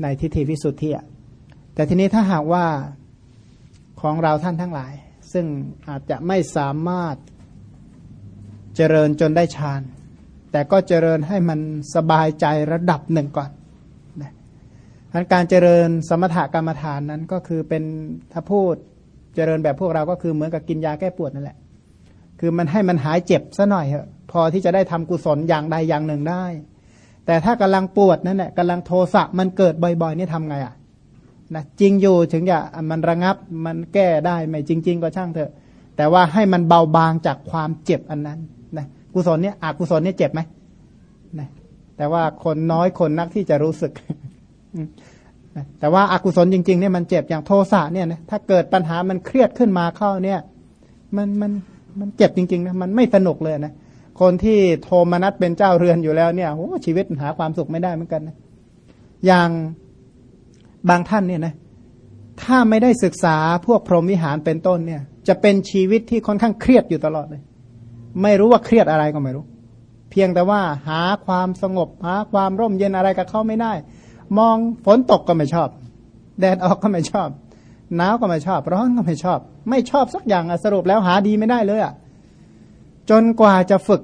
ในทิฏฐิวิสุทธิอะแต่ทีนี้ถ้าหากว่าของเราท่านทั้งหลาย ซึ่งอาจจะไม่สามารถเจริญจนได้ฌาน แต่ก็เจริญให้มันสบายใจระดับหนึ่งก่อนการเจริญสมถกรรมฐานนั้นก็คือเป็นถ้าพูดเจริญแบบพวกเราก็คือเหมือนกับกินยาแก้ปวดนั่นแหละ คือมันให้มันหายเจ็บซะหน่อยเถอะพอที่จะได้ทำกุศลอย่างใดอย่างหนึ่งได้ แต่ถ้ากำลังปวดนั่นแหละกำลังโทสะมันเกิดบ่อยๆนี่ทำไงอะนะจริงอยู่ถึงจะมันระงับมันแก้ได้ไม่จริง ๆ ก็ช่างเถอะ แต่ว่าให้มันเบาบางจากความเจ็บอันนั้นนะกุศลเนี่ยอกุศลเนี่ยเจ็บไหมนะแต่ว่าคนน้อยคนนักที่จะรู้สึกแต่ว่าอากุศลจริงๆเนี่ยมันเจ็บอย่างโทสะเนี่ยนะถ้าเกิดปัญหามันเครียดขึ้นมาเข้าเนี่ย มันมัน มันเจ็บจริงๆนะมันไม่สนุกเลยนะคนที่โทมนัสเป็นเจ้าเรือนอยู่แล้วเนี่ยโอ้ชีวิตหาความสุขไม่ได้เหมือนกันนะอย่างบางท่านเนี่ยนะถ้าไม่ได้ศึกษาพวกพรหมวิหารเป็นต้นเนี่ย จะเป็นชีวิตที่ค่อนข้างเครียดอยู่ตลอดเลย ไม่รู้ว่าเครียดอะไรก็ไม่รู้ เพียงแต่ว่าหาความสงบ หาความร่มเย็นอะไรกับเขาไม่ได้ มองฝนตกก็ไม่ชอบ แดดออกก็ไม่ชอบ หนาวก็ไม่ชอบ ร้อนก็ไม่ชอบ ไม่ชอบสักอย่างสรุปแล้วหาดีไม่ได้เลยอะจนกว่าจะฝึก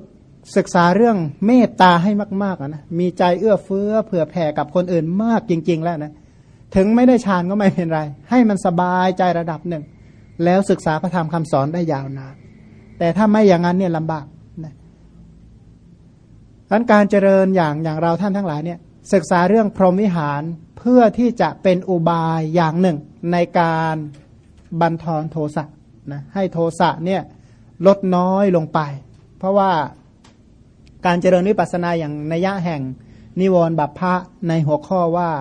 ศึกษาเรื่องเมตตาให้มากๆนะมีใจเอื้อเฟื้อเผื่อแผ่กับคนอื่นมากจริง ๆ แล้วนะถึงไม่ได้ฌานก็ไม่เป็นไร ให้มันสบายใจระดับหนึ่ง แล้วศึกษาพระธรรมคำสอนได้ยาวนานแต่ถ้าไม่อย่างนั้นเนี่ยลำบากนะดังการเจริญอย่างอย่างเราท่านทั้งหลายเนี่ยศึกษาเรื่องพรหมวิหารเพื่อที่จะเป็นอุบายอย่างหนึ่ง ในการบันทอนโทสะนะให้โทสะเนี่ยลดน้อยลงไป เพราะว่าการเจริญวิปัสสนาอย่างนัยะแห่งนิวรณ์บัพพะในหัวข้อว่า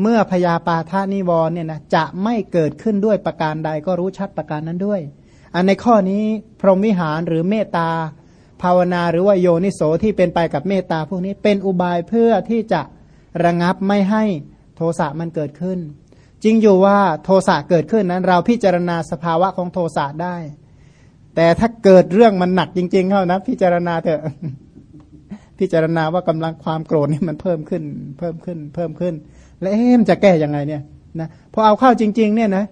เมื่อพยาปาทานิวรณ์เนี่ยนะจะไม่เกิดขึ้นด้วยประการใดก็รู้ชัดประการนั้นด้วย อันในข้อนี้พรหมวิหารหรือเมตตาภาวนาหรือว่าโยนิโสที่เป็นไปกับเมตตาพวกนี้เป็นอุบายเพื่อที่จะระงับไม่ให้โทสะมันเกิดขึ้น จริงอยู่ว่าโทสะเกิดขึ้นนั้น เราพิจารณาสภาวะของโทสะได้ แต่ถ้าเกิดเรื่องมันหนักจริง ๆ เข้านะ พิจารณาเถอะพิจารณาว่ากำลังความโกรธนี่มันเพิ่มขึ้น เพิ่มขึ้น เพิ่มขึ้น แล้วเอ๊มจะแก้ยังไงเนี่ยนะพอเอาเข้าจริง ๆ เนี่ยนะ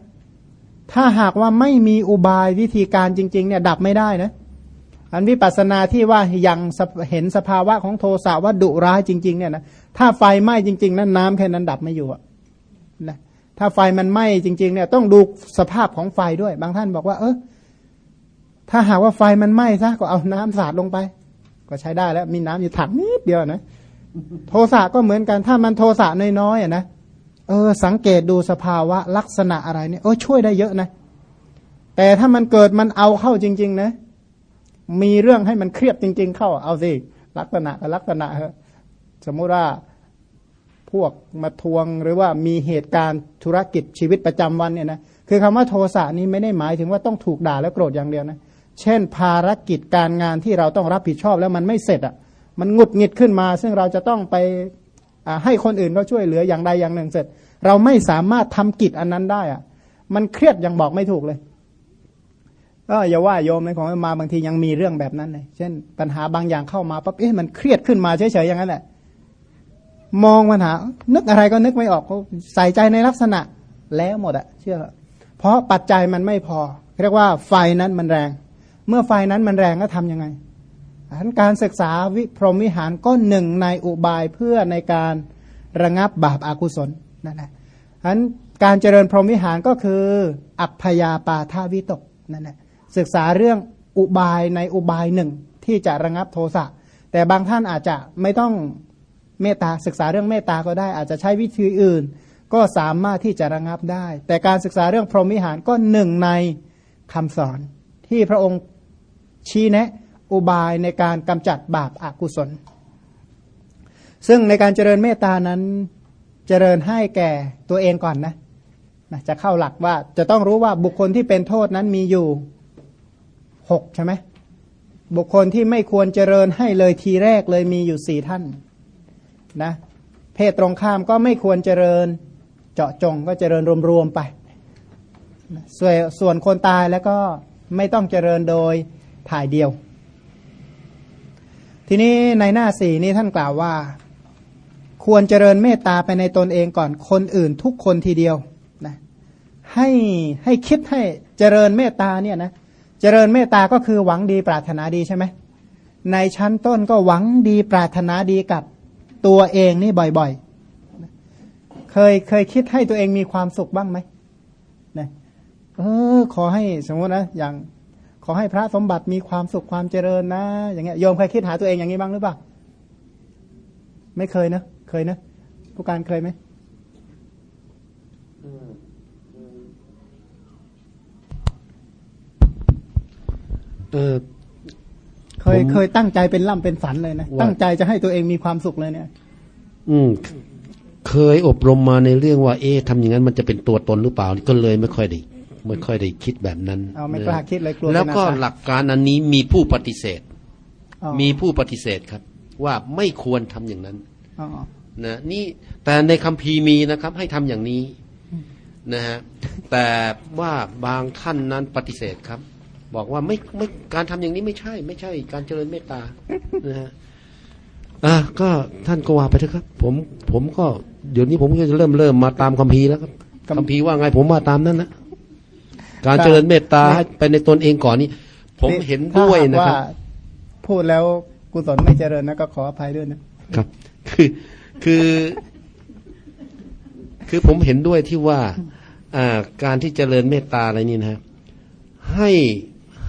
ถ้าหากว่าไม่มีอุบายวิธีการจริง ๆ เนี่ย ดับไม่ได้นะ อันวิปัสสนาที่ว่ายังเห็นสภาวะของโทสะว่าดุร้ายจริง ๆ เนี่ยนะถ้าไฟไหม้จริง ๆ นั้นน้ำแค่นั้นดับไม่อยู่อะ ถ้าไฟมันไหม้จริงๆเนี่ยต้องดูสภาพของไฟด้วย บางท่านบอกว่า เออถ้าหากว่าไฟมันไหม้ซะก็เอาน้ำสาดลงไป ก็ใช้ได้แล้วมีน้ำอยู่ถังนิดเดียวนะโทสะก็เหมือนกัน ถ้ามันโทสะน้อยๆอะนะเออ สังเกตดูสภาวะลักษณะอะไรเนี่ยเออช่วยได้เยอะนะ แต่ถ้ามันเกิดมันเอาเข้าจริง ๆ นะ มีเรื่องให้มันเครียดจริง ๆ เข้าเอาสิลักษณะกับลักษณะเฮสมมุติว่า วกมาทวง หรือว่ามีเหตุการณ์ธุรกิจชีวิตประจำวันเนี่ยนะคือคำว่าโทสะนี้ไม่ได้หมายถึงว่าต้องถูกด่าแล้วโกรธอย่างเดียวนะเช่น ภารกิจการงานที่เราต้องรับผิดชอบแล้วมันไม่เสร็จอะมันงุดหงิดขึ้นมา ซึ่งเราจะต้องไปให้คนอื่นเขาช่วยเหลืออย่างใดอย่างหนึ่งเสร็จ เราไม่สามารถทำกิจอันนั้นได้อะมันเครียดยังบอกไม่ถูกเลยก็อย่าว่าโยมในของมาบางทียังมีเรื่องแบบนั้นเลยเช่น ปัญหาบางอย่างเข้ามาปั๊บเอ๊ะมันเครียดขึ้นมาเฉยๆอย่างนั้นแหละ มองปัญหา นึกอะไรก็นึกไม่ออกใส่ใจในลักษณะแล้วหมดอะเชื่อ เพราะปัจจัยมันไม่พอ เรียกว่าไฟนั้นมันแรง เมื่อไฟนั้นมันแรงก็ทํำยังไงอันการศึกษาวิพรหมวิหารก็หนึ่งในอุบายเพื่อในการระงับบาปอากุศลนั่นแหละอันการเจริญพรหมวิหารก็คือ อัพยาปาทาวิตกนั่นแหละศึกษาเรื่องอุบายในอุบายหนึ่งที่จะระงับโทสะแต่บางท่านอาจจะไม่ต้อง เมตตาศึกษาเรื่องเมตตาก็ได้ อาจจะใช้วิธีอื่น ก็สามารถที่จะระงับได้ แต่การศึกษาเรื่องพรหมิหารก็หนึ่งในคำสอน ที่พระองค์ชี้แนะอุบายในการกำจัดบาปอากุศล ซึ่งในการเจริญเมตตานั้นเจริญให้แก่ตัวเองก่อนนะนะจะเข้าหลักว่าจะต้องรู้ว่าบุคคลที่เป็นโทษนั้นมีอยู่หกใช่ไหมบุคคลที่ไม่ควรเจริญให้เลยทีแรกเลยมีอยู่สี่ท่าน นะเพศตรงข้ามก็ไม่ควรเจริญเจาะจงก็เจริญรวมๆไปส่วนส่วนคนตายแล้วก็ไม่ต้องเจริญโดยถ่ายเดียว ทีนี้ในหน้าสี่นี้ท่านกล่าวว่า ควรเจริญเมตตาไปในตนเองก่อนคนอื่นทุกคนทีเดียวนะให้ให้คิดให้เจริญเมตตาเนี่ยนะเจริญเมตตาก็คือหวังดีปรารถนาดีใช่ไหมในชั้นต้นก็หวังดีปรารถนาดีกับ ตัวเองนี่บ่อยๆ เคยเคยคิดให้ตัวเองมีความสุขบ้างไหมนะเออ ขอให้สมมตินะอย่าง ขอให้พระสมบัติมีความสุขความเจริญนะ อย่างเงี้ยโยมเคยคิดหาตัวเองอย่างนี้บ้างหรือเปล่าไม่เคยนะเคยนะผู้การเคยไหมเออ เคยเคยตั้งใจเป็นล่ำเป็นฝันเลยนะ ตั้งใจจะให้ตัวเองมีความสุขเลยเนี่ย อืม เคยอบรมมาในเรื่องว่า เอ๊ะทำอย่างนั้นมันจะเป็นตัวตนหรือเปล่าก็เลยไม่ค่อยได้ไม่ค่อยได้คิดแบบนั้นเอาไม่กล้าคิดเลยกลัวแล้วก็หลักการอันนี้มีผู้ปฏิเสธ มีผู้ปฏิเสธครับ ว่าไม่ควรทำอย่างนั้นนะนี่แต่ในคัมภีร์มีนะครับ ให้ทำอย่างนี้นะฮะแต่ว่าบางท่านนั้นปฏิเสธครับ บอกว่าไม่ไม่การทำอย่างนี้ไม่ใช่ ไม่ใช่ การเจริญเมตตานะฮะอะก็ท่านก็ว่าไปเถอะครับ ผมผมก็เดี๋ยวนี้ผมก็จะเริ่มเริ่มมาตามคัมภีร์แล้วครับคัมภีร์ว่าไงผมว่าตามนั้นนะการเจริญเมตตาให้ไปในตนเองก่อนนี่ผมเห็นด้วยนะครับถ้าหากว่าพูดแล้วกุศลไม่เจริญนะก็ขออภัยด้วยนะครับ คือคือ คือผมเห็นด้วยที่ว่า อ่า การที่เจริญเมตตาอะไรนี่นะฮะให้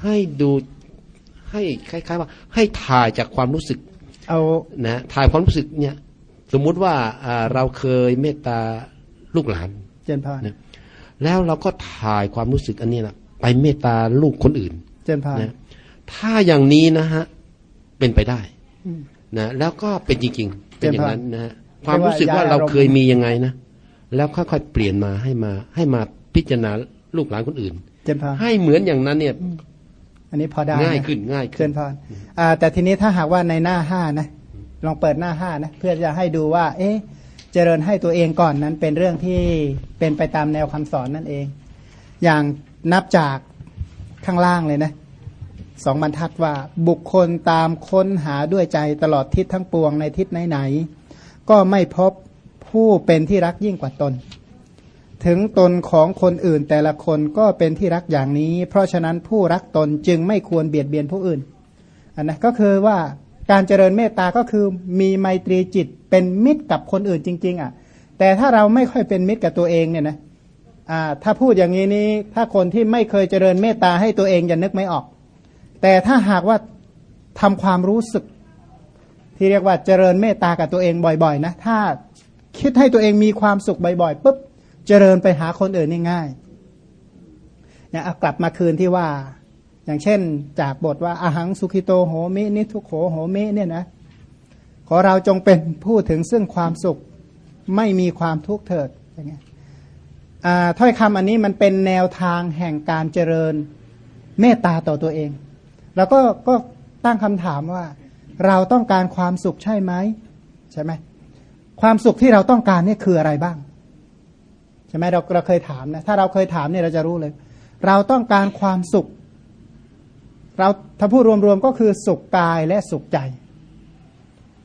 ให้ดูให้คล้ายๆว่า ให้ถ่ายจากความรู้สึก เอานะถ่ายความรู้สึกเนี่ย สมมุติว่าอ่าเราเคยเมตตาลูกหลานเจนพานนะแล้วเราก็ถ่ายความรู้สึกอันนี้นะไปเมตตาลูกคนอื่น เจนพานนะถ้าอย่างนี้นะฮะเป็นไปได้อืมนะแล้วก็เป็นจริง ๆ เป็นอย่างนั้นนะฮะความเรียกว่ารู้สึกว่าย้ายเราอารมณ์เคยมียังไงนะแล้วค่อยๆเปลี่ยนมาให้มาให้มาพิจารณาลูกหลานคนอื่นเจนพานให้เหมือนอย่างนั้นเนี่ย อันนี้พอได้ง่ายนะขึ้นง่ายเจขึ้นนพานอ่าแต่ทีนี้ถ้าหากว่าในหน้าห้านะลองเปิดหน้าห้านะเพื่อจะให้ดูว่า เอ๊ะเจริญให้ตัวเองก่อนนั้นเป็นเรื่องที่เป็นไปตามแนวคำสอนนั่นเอง อย่างนับจากข้างล่างเลยนะสองบรรทัดว่าบุคคลตามค้นหาด้วยใจตลอดทิศทั้งปวงในทิศไหนๆก็ไม่พบผู้เป็นที่รักยิ่งกว่าตน ถึงตนของคนอื่นแต่ละคนก็เป็นที่รักอย่างนี้ เพราะฉะนั้นผู้รักตนจึงไม่ควรเบียดเบียนผู้อื่นอันนะก็คือว่าการเจริญเมตตาก็คือมีไมตรีจิตเป็นมิตรกับคนอื่นจริง ๆ อะ แต่ถ้าเราไม่ค่อยเป็นมิตรกับตัวเองเนี่ยนะอ่าถ้าพูดอย่างนี้นี้ถ้าคนที่ไม่เคยเจริญเมตตาให้ตัวเองจะนึกไม่ออก แต่ถ้าหากว่าทำความรู้สึก ที่เรียกว่าเจริญเมตตากับตัวเองบ่อย ๆ นะ ถ้าคิดให้ตัวเองมีความสุขบ่อยๆปุ๊บ เจริญไปหาคนอื่นนี่ง่ายเนี่ยเอากลับมาคืนที่ว่า อย่างเช่น จากบทว่าอาหังสุขิโตโหมินิทุโขโหมิเนี่ยนะ ขอเราจงเป็นผู้ถึงซึ่งความสุขไม่มีความทุกข์เถิดอย่างเงี้ยถ้อยคำอันนี้มันเป็นแนวทางแห่งการเจริญเมตตาต่อตัวเอง แล้วก็ก็ตั้งคำถามว่า เราต้องการความสุขใช่ไหมใช่ไหมความสุขที่เราต้องการเนี่ยคืออะไรบ้าง ช่ไหมเราเราเคยถามนะถ้าเราเคยถามเนี่ยเราจะรู้เลย เราต้องการความสุข เราถ้าพูดรวมๆก็คือสุขกายและสุขใจ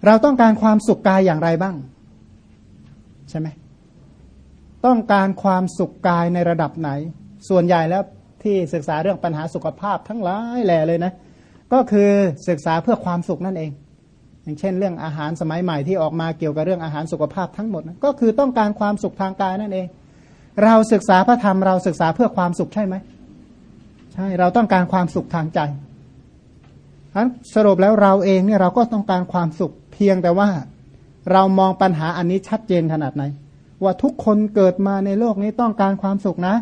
เราต้องการความสุขกายอย่างไรบ้าง ใช่ไหมต้องการความสุขกายในระดับไหน ส่วนใหญ่แล้วที่ศึกษาเรื่องปัญหาสุขภาพทั้งหลายแหล่เลยนะ ก็คือศึกษาเพื่อความสุขนั่นเอง อย่างเช่น เรื่องอาหารสมัยใหม่ที่ออกมาเกี่ยวกับเรื่องอาหารสุขภาพทั้งหมดนะก็คือต้องการความสุขทางกายนั่นเอง เราศึกษาพระธรรมเราศึกษาเพื่อความสุขใช่ไหมใช่เราต้องการความสุขทางใจนั้นสรุปแล้วเราเองเนี่ยเราก็ต้องการความสุขเพียงแต่ว่า เรามองปัญหาอันนี้ชัดเจนขนาดไหน ว่าทุกคนเกิดมาในโลกนี้ต้องการความสุขนะ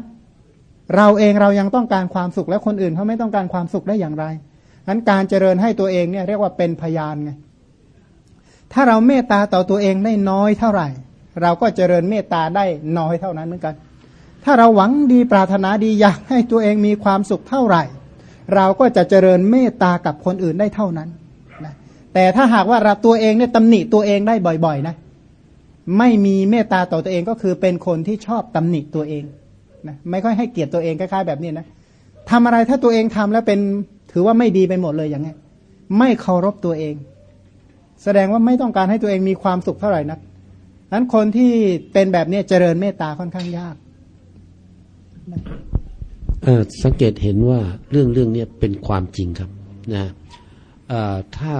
เราเองเรายังต้องการความสุขแล้วคนอื่นเขาไม่ต้องการความสุขได้อย่างไรนั้นการเจริญให้ตัวเองเนี่ยเรียกว่าเป็นพยานไงถ้าเราเมตตาต่อตัวเองได้น้อยเท่าไหร่ เราก็เจริญเมตตาได้น้อยเท่านั้นเหมือนกัน ถ้าเราหวังดีปรารถนาดีอยากให้ตัวเองมีความสุขเท่าไหร่ เราก็จะเจริญเมตตากับคนอื่นได้เท่านั้นนะแต่ถ้าหากว่าเราตัวเองเนี่ยตำหนิตัวเองได้บ่อย ๆ นะ ไม่มีเมตตาต่อตัวเองก็คือเป็นคนที่ชอบตำหนิตัวเองนะไม่ค่อยให้เกียรติตัวเองคล้ายๆแบบนี้นะทำอะไรถ้าตัวเองทำแล้วเป็นถือว่าไม่ดีไปหมดเลยอย่างเงี้ยไม่เคารพตัวเอง แสดงว่าไม่ต้องการให้ตัวเองมีความสุขเท่าไหร่นัก นั้นคนที่เป็นแบบนี้เจริญเมตตาค่อนข้างยากเออสังเกตเห็นว่าเรื่องเรื่องเนี้ยเป็นความจริงครับนะเอ่อถ้า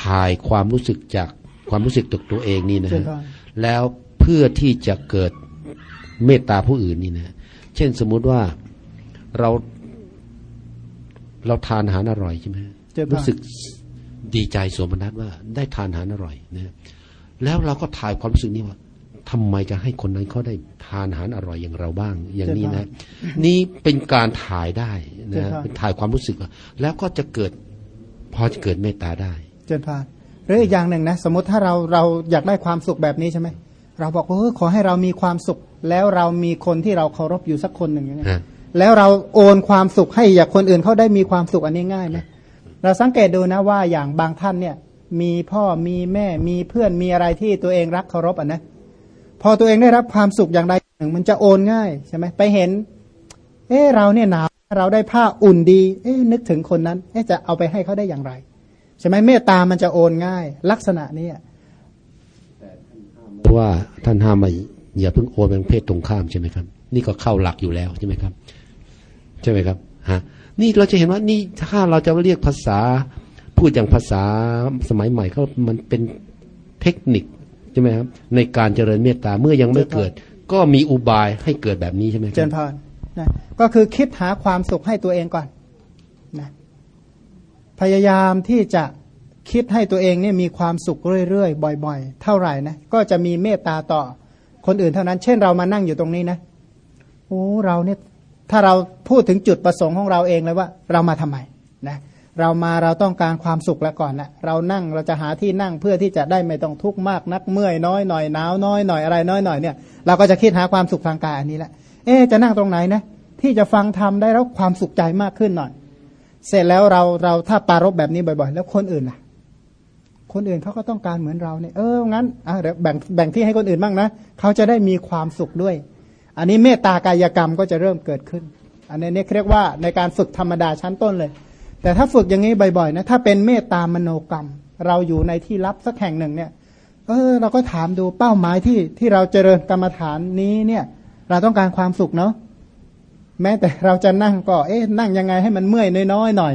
ถ่ายความรู้สึกจากความรู้สึกตัวตัวเองนี่นะเชิฮะญพรแล้วเพื่อที่จะเกิดเมตตาผู้อื่นนี่นะ เช่นสมมุติว่าเราเราทานอาหารอร่อยใช่ไหมฮะเจอพรรู้สึกดีใจสวมนัสว่าได้ทานอาหารอร่อยนะฮะ แล้วเราก็ถ่ายความรู้สึกนี้ว่าทำไมจะให้คนนั้นเขาได้ทานอาหารอร่อยอย่างเราบ้าง อย่างนี้นะ นี่เป็นการถ่ายได้นะฮะเจริญพรเป็นถ่ายความรู้สึกอะแล้วก็จะเกิดพอจะเกิดเมตตาได้ เจนพานหรืออีกอย่างหนึ่งนะสมมติถ้าเราเราอยากได้ความสุขแบบนี้ใช่ไหมเราบอกว่าเออขอให้เรามีความสุข แล้วเรามีคนที่เราเคารพอยู่สักคนหนึ่งอย่างเงี้ยฮะแล้วเราโอนความสุขให้อยากคนอื่นเขาได้มีความสุขอันนี้ง่ายไหมเราสังเกตดูนะว่าอย่างบางท่านเนี่ย มีพ่อมีแม่ มีเพื่อนมีอะไรที่ตัวเองรักเคารพอะนะพอตัวเองได้รับความสุขอย่างใดหนึ่ง มันจะโอนง่ายใช่ไหมไปเห็น เออเราเนี่ยหนาวเราได้ผ้าอุ่นดี เอ๊นึกถึงคนนั้นเอ๊จะเอาไปให้เขาได้อย่างไรใช่ไหมเมตตามันจะโอนง่าย ลักษณะนี้เพราะว่าท่านห้ามมาอย่าเพิ่งโอนเป็นเพศตรงข้ามใช่ไหมครับ นี่ก็เข้าหลักอยู่แล้วใช่ไหมครับ ใช่ไหมครับฮะนี่เราจะเห็นว่านี่ถ้าเราจะเรียกภาษา พูดอย่างภาษาสมัยใหม่เขามันเป็นเทคนิคใช่ไหมครับ ในการเจริญเมตตาเมื่อยังไม่เกิด ก็มีอุบายให้เกิดแบบนี้ใช่ไหมครับเจนพรนะก็คือคิดหาความสุขให้ตัวเองก่อนนะพยายามที่จะคิดให้ตัวเองเนี่ยมีความสุขเรื่อยๆ บ่อย ๆ เท่าไหร่นะก็จะมีเมตตาต่อคนอื่นเท่านั้น เช่นเรามานั่งอยู่ตรงนี้นะโอ้เราเนี่ยถ้าเราพูดถึงจุดประสงค์ของเราเองเลยว่า เรามาทำไมนะ เรามาเราต้องการความสุขแล้วก่อนนะเรานั่งเราจะหาที่นั่งเพื่อที่จะได้ไม่ต้องทุกข์มากนักเมื่อยน้อยหน่อยหนาวน้อยหน่อยอะไรน้อยหน่อยเนี่ยเราก็จะคิดหาความสุขทางกายอันนี้แหละเอ๊จะนั่งตรงไหนนะที่จะฟังธรรมได้แล้วความสุขใจมากขึ้นหน่อย เสร็จแล้วเราเราถ้าปารบแบบนี้บ่อย ๆ แล้วคนอื่นล่ะ คนอื่นเขาก็ต้องการเหมือนเราเนี่ยเอองั้นอะเดี๋ยวแบ่งแบ่งที่ให้คนอื่นบ้างนะเขาจะได้มีความสุขด้วย อันนี้เมตตากายกรรมก็จะเริ่มเกิดขึ้น อันนี้เนี่ยเรียกว่าในการฝึกธรรมดาชั้นต้นเลย แต่ถ้าฝึกอย่างนี้บ่อยๆนะถ้าเป็นเมตตามโนกรรม เราอยู่ในที่ลับสักแห่งหนึ่งเนี่ยเออเราก็ถามดูเป้าหมายที่ที่เราเจริญกรรมฐานนี้เนี่ย เราต้องการความสุขเนาะแม้แต่เราจะนั่งก็ เอ๊ะนั่งยังไงให้มันเมื่อยน้อยๆหน่อย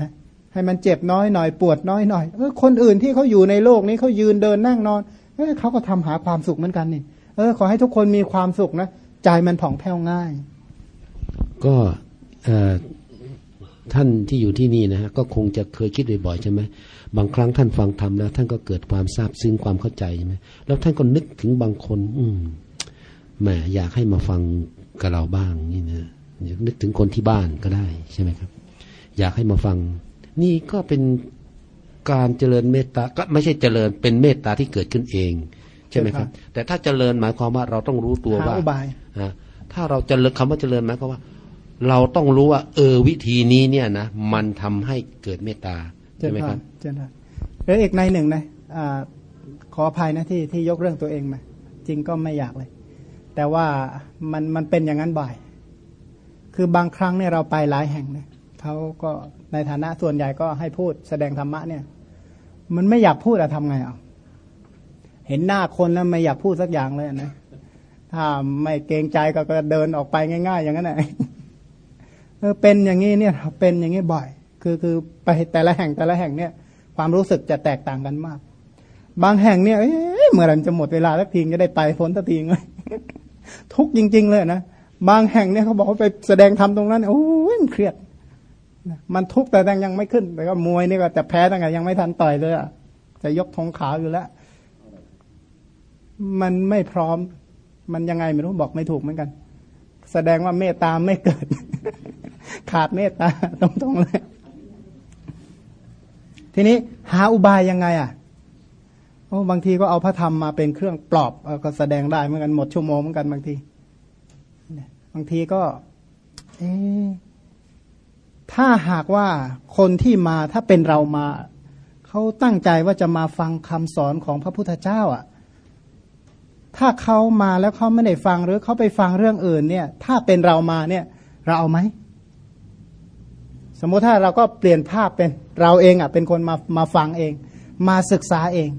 นะให้มันเจ็บน้อยหน่อยปวดน้อยหน่อยเออคนอื่นที่เขาอยู่ในโลกนี้เขายืนเดินนั่งนอนเออเขาก็ทำหาความสุขเหมือนกันนี่เออขอให้ทุกคนมีความสุขนะใจมันผ่องแผ้วง่าย ก็ ท่านที่อยู่ที่นี่นะฮะก็คงจะเคยคิดบ่อยๆใช่ไหมบางครั้งท่านฟังธรรมแล้วท่านก็เกิดความซาบซึ้งความเข้าใจใช่ไหมแล้วท่านก็นึกถึงบางคน อืมแหมอยากให้มาฟังกับเราบ้างนี่นะนึกถึงคนที่บ้านก็ได้ใช่ไหมครับ อยากให้มาฟัง นี่ก็เป็นการเจริญเมตตาก็ไม่ใช่เจริญเป็นเมตตาที่เกิดขึ้นเอง ใช่ไหมครับ แต่ถ้าเจริญหมายความว่าเราต้องรู้ตัวว่าถ้าเราจะเลิกคำว่าเจริญหมายความว่า เราต้องรู้ว่า เออวิธีนี้เนี่ยนะมันทำให้เกิดเมตตาใช่ไหมครับเจนครับแล้วอีกในหนึ่งนะอขออภัยนะที่ที่ยกเรื่องตัวเองมาจริงก็ไม่อยากเลย แต่ว่ามันมันเป็นอย่างนั้นบ่อยคือบางครั้งเนี่ยเราไปหลายแห่งเนี่ยเขาก็ในฐานะส่วนใหญ่ก็ให้พูดแสดงธรรมะเนี่ย มันไม่อยากพูดอะทำไงอะเห็นหน้าคนแล้วไม่อยากพูดสักอย่างเลยนะถ้าไม่เกรงใจก็เดินออกไปง่าย ๆ อย่างนั้นแหละ เป็นอย่างนี้เนี่ยเป็นอย่างนี้บ่อย คือคือไปแต่ละแห่งแต่ละแห่งเนี่ย ความรู้สึกจะแตกต่างกันมาก บางแห่งเนี่ยเมื่อไรจะหมดเวลาสักทีจะได้ไปพ้นสักทีเลยทุกจริง ๆ เลยนะบางแห่งเนี่ยเขาบอกว่าไปแสดงธรรมตรงนั้นโอ้ยเครียดมันทุกข์แต่ยังไม่ขึ้นแต่ก็มวยนี่ก็จะแพ้ตั้งแต่ยังไม่ทันต่อยเลยอะจะยกธงขาวอยู่แล้ว มันไม่พร้อม มันยังไงไม่รู้บอกไม่ถูกเหมือนกัน แสดงว่าเมตตาไม่เกิด ขาดเมตตาตรงๆเลย ทีนี้หาอุบายยังไง อะโอ้บางทีก็เอาพระธรรมมาเป็นเครื่องปลอบก็แสดงได้เหมือนกันหมดชั่วโมงเหมือนกันบางทีบางทีก็ เอถ้าหากว่าคนที่มาถ้าเป็นเรามาเขาตั้งใจว่าจะมาฟังคำสอนของพระพุทธเจ้า อะ ถ้าเขามาแล้วเขาไม่ได้ฟังหรือเขาไปฟังเรื่องอื่น เนี่ย ถ้าเป็นเรามาเนี่ย เราเอาไหม มมุติถ้าเราก็เปลี่ยนภาพเป็นเราเองอะเป็นคนมามาฟังเอง มาศึกษาเอง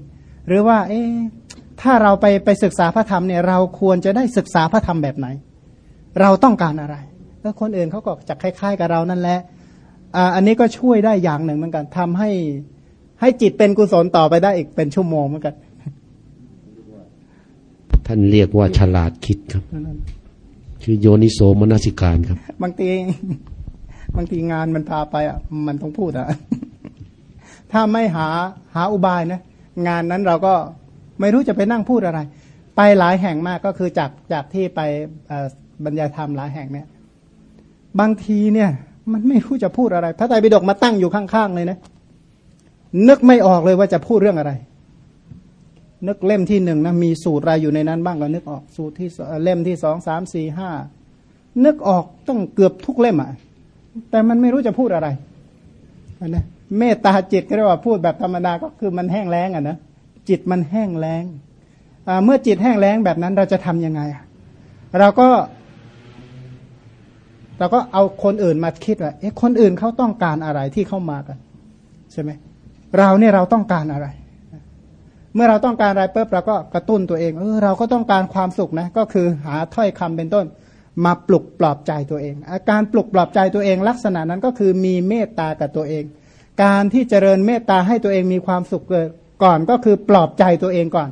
หรือว่าเอ๊ถ้าเราไปไปศึกษาพระธรรมเนี่ยเราควรจะได้ศึกษาพระธรรมแบบไหน เราต้องการอะไรแล้วคนอื่นเขาก็จะคล้าย ๆ กับเรานั่นแหละอันนี้ก็ช่วยได้อย่างหนึ่งเหมือนกันทำให้ให้จิตเป็นกุศลต่อไปได้อีกเป็นชั่วโมงเหมือนกัน ท่านเรียกว่าฉลาดคิดครับ คือโยนิโสมนสิการครับ บางที บางทีงานมันพาไปอะ มันต้องพูดอะ ถ้าไม่หาหาอุบายนะ งานนั้นเราก็ไม่รู้จะไปนั่งพูดอะไร ไปหลายแห่งมากก็คือจากจากที่ไปบรรยายธรรมหลายแห่งเนี่ย บางทีเนี่ย มันไม่รู้จะพูดอะไร พระไตรปิฎกมาตั้งอยู่ข้างๆเลยนะนึกไม่ออกเลยว่าจะพูดเรื่องอะไร นึกเล่มที่หนึ่งนะมีสูตรอะไรอยู่ในนั้นบ้างก็นึกออก สูตรที่เล่มที่สองสามสี่ห้านึกออกต้องเกือบทุกเล่มอะ แต่มันไม่รู้จะพูดอะไรนะเมตตาจิตก็เรียกว่าพูดแบบธรรมดาก็คือมันแห้งแล้งอะนะจิตมันแห้งแล้งเมื่อจิตแห้งแล้งแบบนั้นเราจะทํำยังไงเราก็ เราก็เอาคนอื่นมาคิดว่าเอ๊ะคนอื่นเขาต้องการอะไรที่เข้ามากัน ใช่ไหมเราเนี่ยเราต้องการอะไร เมื่อเราต้องการอะไรปุ๊บเราก็กระตุ้นตัวเองเออเราก็ต้องการความสุขนะ ก็คือหาถ้อยคำเป็นต้น มาปลุกปลอบใจตัวเอง อาการปลุกปลอบใจตัวเองลักษณะนั้นก็คือมีเมตตากับตัวเอง การที่เจริญเมตตาให้ตัวเองมีความสุขเกิดก่อนก็คือปลอบใจตัวเองก่อน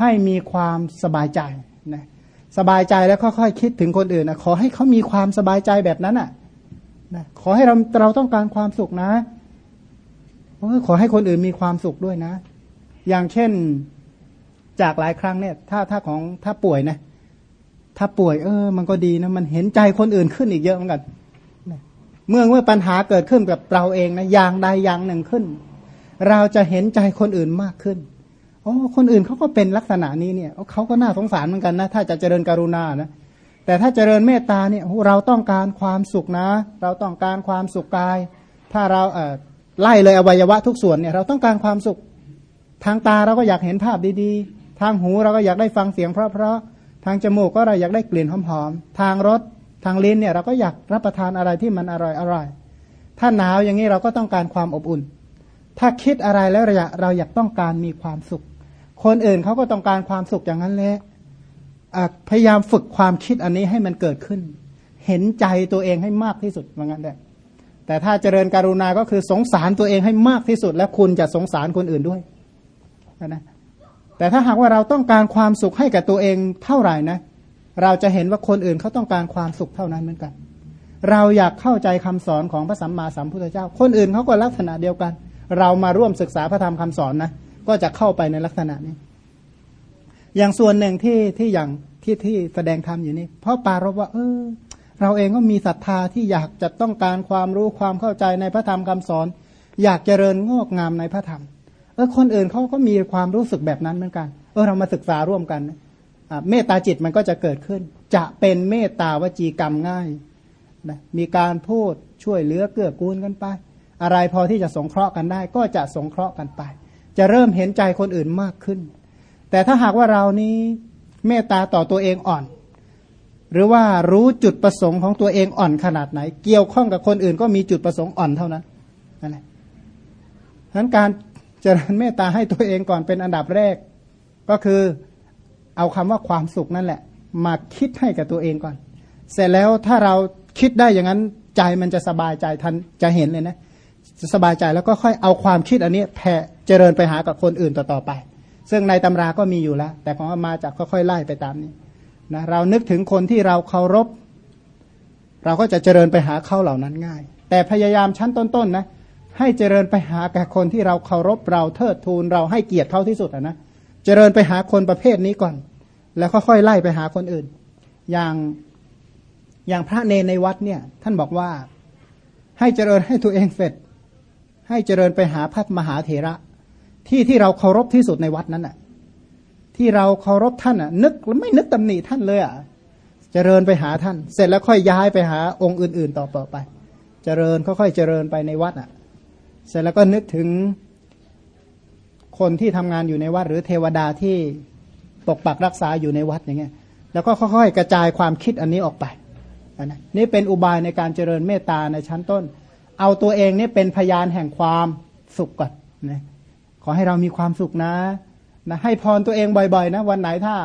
ให้มีความสบายใจนะสบายใจแล้วค่อยๆคิดถึงคนอื่นนะขอให้เขามีความสบายใจแบบนั้นอะนะขอให้เราเราต้องการความสุขนะขอให้คนอื่นมีความสุขด้วยนะ อย่างเช่นจากหลายครั้งเนี่ย ถ้าถ้าของถ้าป่วยนะ ถ้าป่วยเออ มันก็ดีนะมันเห็นใจคนอื่นขึ้นอีกเยอะเหมือนกันเมื่อเมื่อปัญหาเกิดขึ้นกับเราเองนะอย่างใดอย่างหนึ่งขึ้น เราจะเห็นใจคนอื่นมากขึ้นโอ้คนอื่นเขาก็เป็นลักษณะนี้เนี่ยเขาก็น่าสงสารเหมือนกันนะถ้าจะเจริญกรุณานะแต่ถ้าเจริญเมตตาเนี่ยเราต้องการความสุขนะ เราต้องการความสุขกาย ถ้าเราเออไล่เลยอวัยวะทุกส่วนเนี่ยเราต้องการความสุข ทางตาเราก็อยากเห็นภาพดีๆ ทางหูเราก็อยากได้ฟังเสียงเพราะๆ ทางจมูกก็เราอยากได้กลิ่นหอมๆ ทางรสทางลิ้นเนี่ยเราก็อยากรับประทานอะไรที่มันอร่อยอร่อยถ้าหนาวอย่างนี้เราก็ต้องการความอบอุ่น ถ้าคิดอะไรแล้วเราอยากเราอยากต้องการมีความสุข คนอื่นเขาก็ต้องการความสุขอย่างนั้นแหละพยายามฝึกความคิดอันนี้ให้มันเกิดขึ้น เห็นใจตัวเองให้มากที่สุดเหมือนกันแหละแต่ถ้าเจริญการุณาก็คือสงสารตัวเองให้มากที่สุด และคุณจะสงสารคนอื่นด้วยนะ แต่ถ้าหากว่าเราต้องการความสุขให้กับตัวเองเท่าไหร่นะ เราจะเห็นว่าคนอื่นเขาต้องการความสุขเท่านั้นเหมือนกัน เราอยากเข้าใจคำสอนของพระสัมมาสัมพุทธเจ้า คนอื่นเขาก็ลักษณะเดียวกัน เรามาร่วมศึกษาพระธรรมคำสอนนะ ก็จะเข้าไปในลักษณะนี้ อย่างส่วนหนึ่งที่ที่อย่างที่ที่แสดงธรรมอยู่นี่เพราะปารบว่า เออ เราเองก็มีศรัทธาที่อยากจะต้องการความรู้ความเข้าใจในพระธรรมคำสอน อยากเจริญงอกงามในพระธรรม เออคนอื่นเขาก็มีความรู้สึกแบบนั้นเหมือนกัน เออเรามาศึกษาร่วมกันเมตตาจิตมันก็จะเกิดขึ้น จะเป็นเมตตาวจีกรรมง่ายนะมีการพูดช่วยเหลือเกื้อกูลกันไป อะไรพอที่จะสงเคราะห์กันได้ ก็จะสงเคราะห์กันไป จะเริ่มเห็นใจคนอื่นมากขึ้น แต่ถ้าหากว่าเรานี้เมตตาต่อตัวเองอ่อน หรือว่ารู้จุดประสงค์ของตัวเองอ่อนขนาดไหน เกี่ยวข้องกับคนอื่นก็มีจุดประสงค์อ่อนเท่านั้นนั่นแหละฉะนั้นการ เจริญเมตตาให้ตัวเองก่อนเป็นอันดับแรก ก็คือเอาคำว่าความสุขนั่นแหละ มาคิดให้กับตัวเองก่อน เสร็จแล้วถ้าเราคิดได้อย่างนั้นใจมันจะสบายใจทันจะเห็นเลยนะจะสบายใจแล้วก็ค่อยเอาความคิดอันนี้แผ่เจริญไปหากับคนอื่นต่อๆไป ซึ่งในตำราก็มีอยู่แล้ว แต่ของมาจากค่อยๆไล่ไปตามนี้นะเรานึกถึงคนที่เราเคารพ เราก็จะเจริญไปหาเขาเหล่านั้นง่าย แต่พยายามชั้นต้นๆนนะ ให้เจริญไปหาแก่คนที่เราเคารพเราเทิดทูนเราให้เกียรติเขาที่สุดนะเจริญไปหาคนประเภทนี้ก่อน แล้วค่อยๆไล่ไปหาคนอื่น อย่างอย่างพระเนในวัดเนี่ย ท่านบอกว่าให้เจริญให้ตัวเองเสร็จ ให้เจริญไปหาพระมหาเถระ ที่ที่เราเคารพที่สุดในวัดนั้นอะ ที่เราเคารพท่านอะ นึกไม่นึกตำหนิท่านเลยอะเจริญไปหาท่าน เสร็จแล้วค่อยย้ายไปหาองค์อื่น ๆ ต่อไป เจริญค่อยๆเจริญไปในวัดอะ เสร็จแล้วก็นึกถึงคนที่ทำงานอยู่ในวัด หรือเทวดาที่ปกปักรักษาอยู่ในวัดอย่างเงี้ยแล้วก็ค่อยๆกระจายความคิดอันนี้ออกไปนะนี่เป็นอุบายในการเจริญเมตตาในชั้นต้น เอาตัวเองนี่เป็นพยานแห่งความสุขก่อนนะขอให้เรามีความสุขนะนะให้พรตัวเองบ่อยๆนะวันไหนถ้า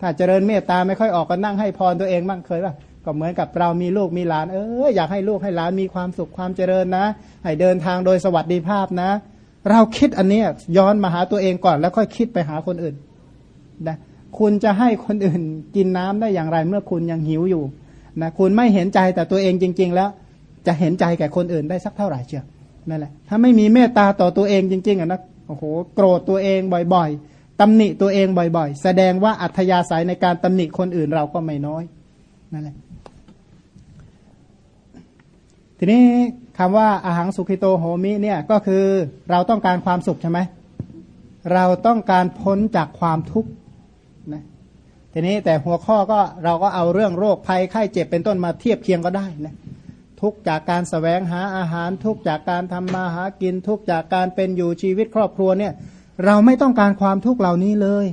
ถ้าเจริญเมตตาไม่ค่อยออกก็นั่งให้พรตัวเองบ้างเคยป่ะ ก็เหมือนกับเรามีลูกมีหลาน เอออยากให้ลูกให้หลานมีความสุขความเจริญนะ ให้เดินทางโดยสวัสดิภาพนะ เราคิดอันนี้ย้อนมาหาตัวเองก่อน แล้วค่อยคิดไปหาคนอื่นนะคุณจะให้คนอื่นกินน้ำได้อย่างไร เมื่อคุณยังหิวอยู่นะคุณไม่เห็นใจแต่ตัวเองจริง ๆ แล้ว จะเห็นใจแก่คนอื่นได้สักเท่าไหร่เชียวนั่นแหละถ้าไม่มีเมตตาต่อตัวเองจริงๆอะนะโอ้โหโกรธตัวเองบ่อย ๆตำหนิตัวเองบ่อย ๆ แสดงว่าอัธยาศัยในการตำหนิคนอื่นเราก็ไม่น้อย นั่นแหละ ทีนี้คำว่าอาหังสุขิโตโหมิเนี่ยก็คือเราต้องการความสุขใช่ไหมเราต้องการพ้นจากความทุกข์นะทีนี้แต่หัวข้อก็เราก็เอาเรื่องโรคภัยไข้เจ็บเป็นต้นมาเทียบเคียงก็ได้นะทุกจากการสแสวงหาอาหารทุกจากการทำมาหากินทุกจากการเป็นอยู่ชีวิตครอบครัวเนี่ย เราไม่ต้องการความทุกข์เหล่านี้เลย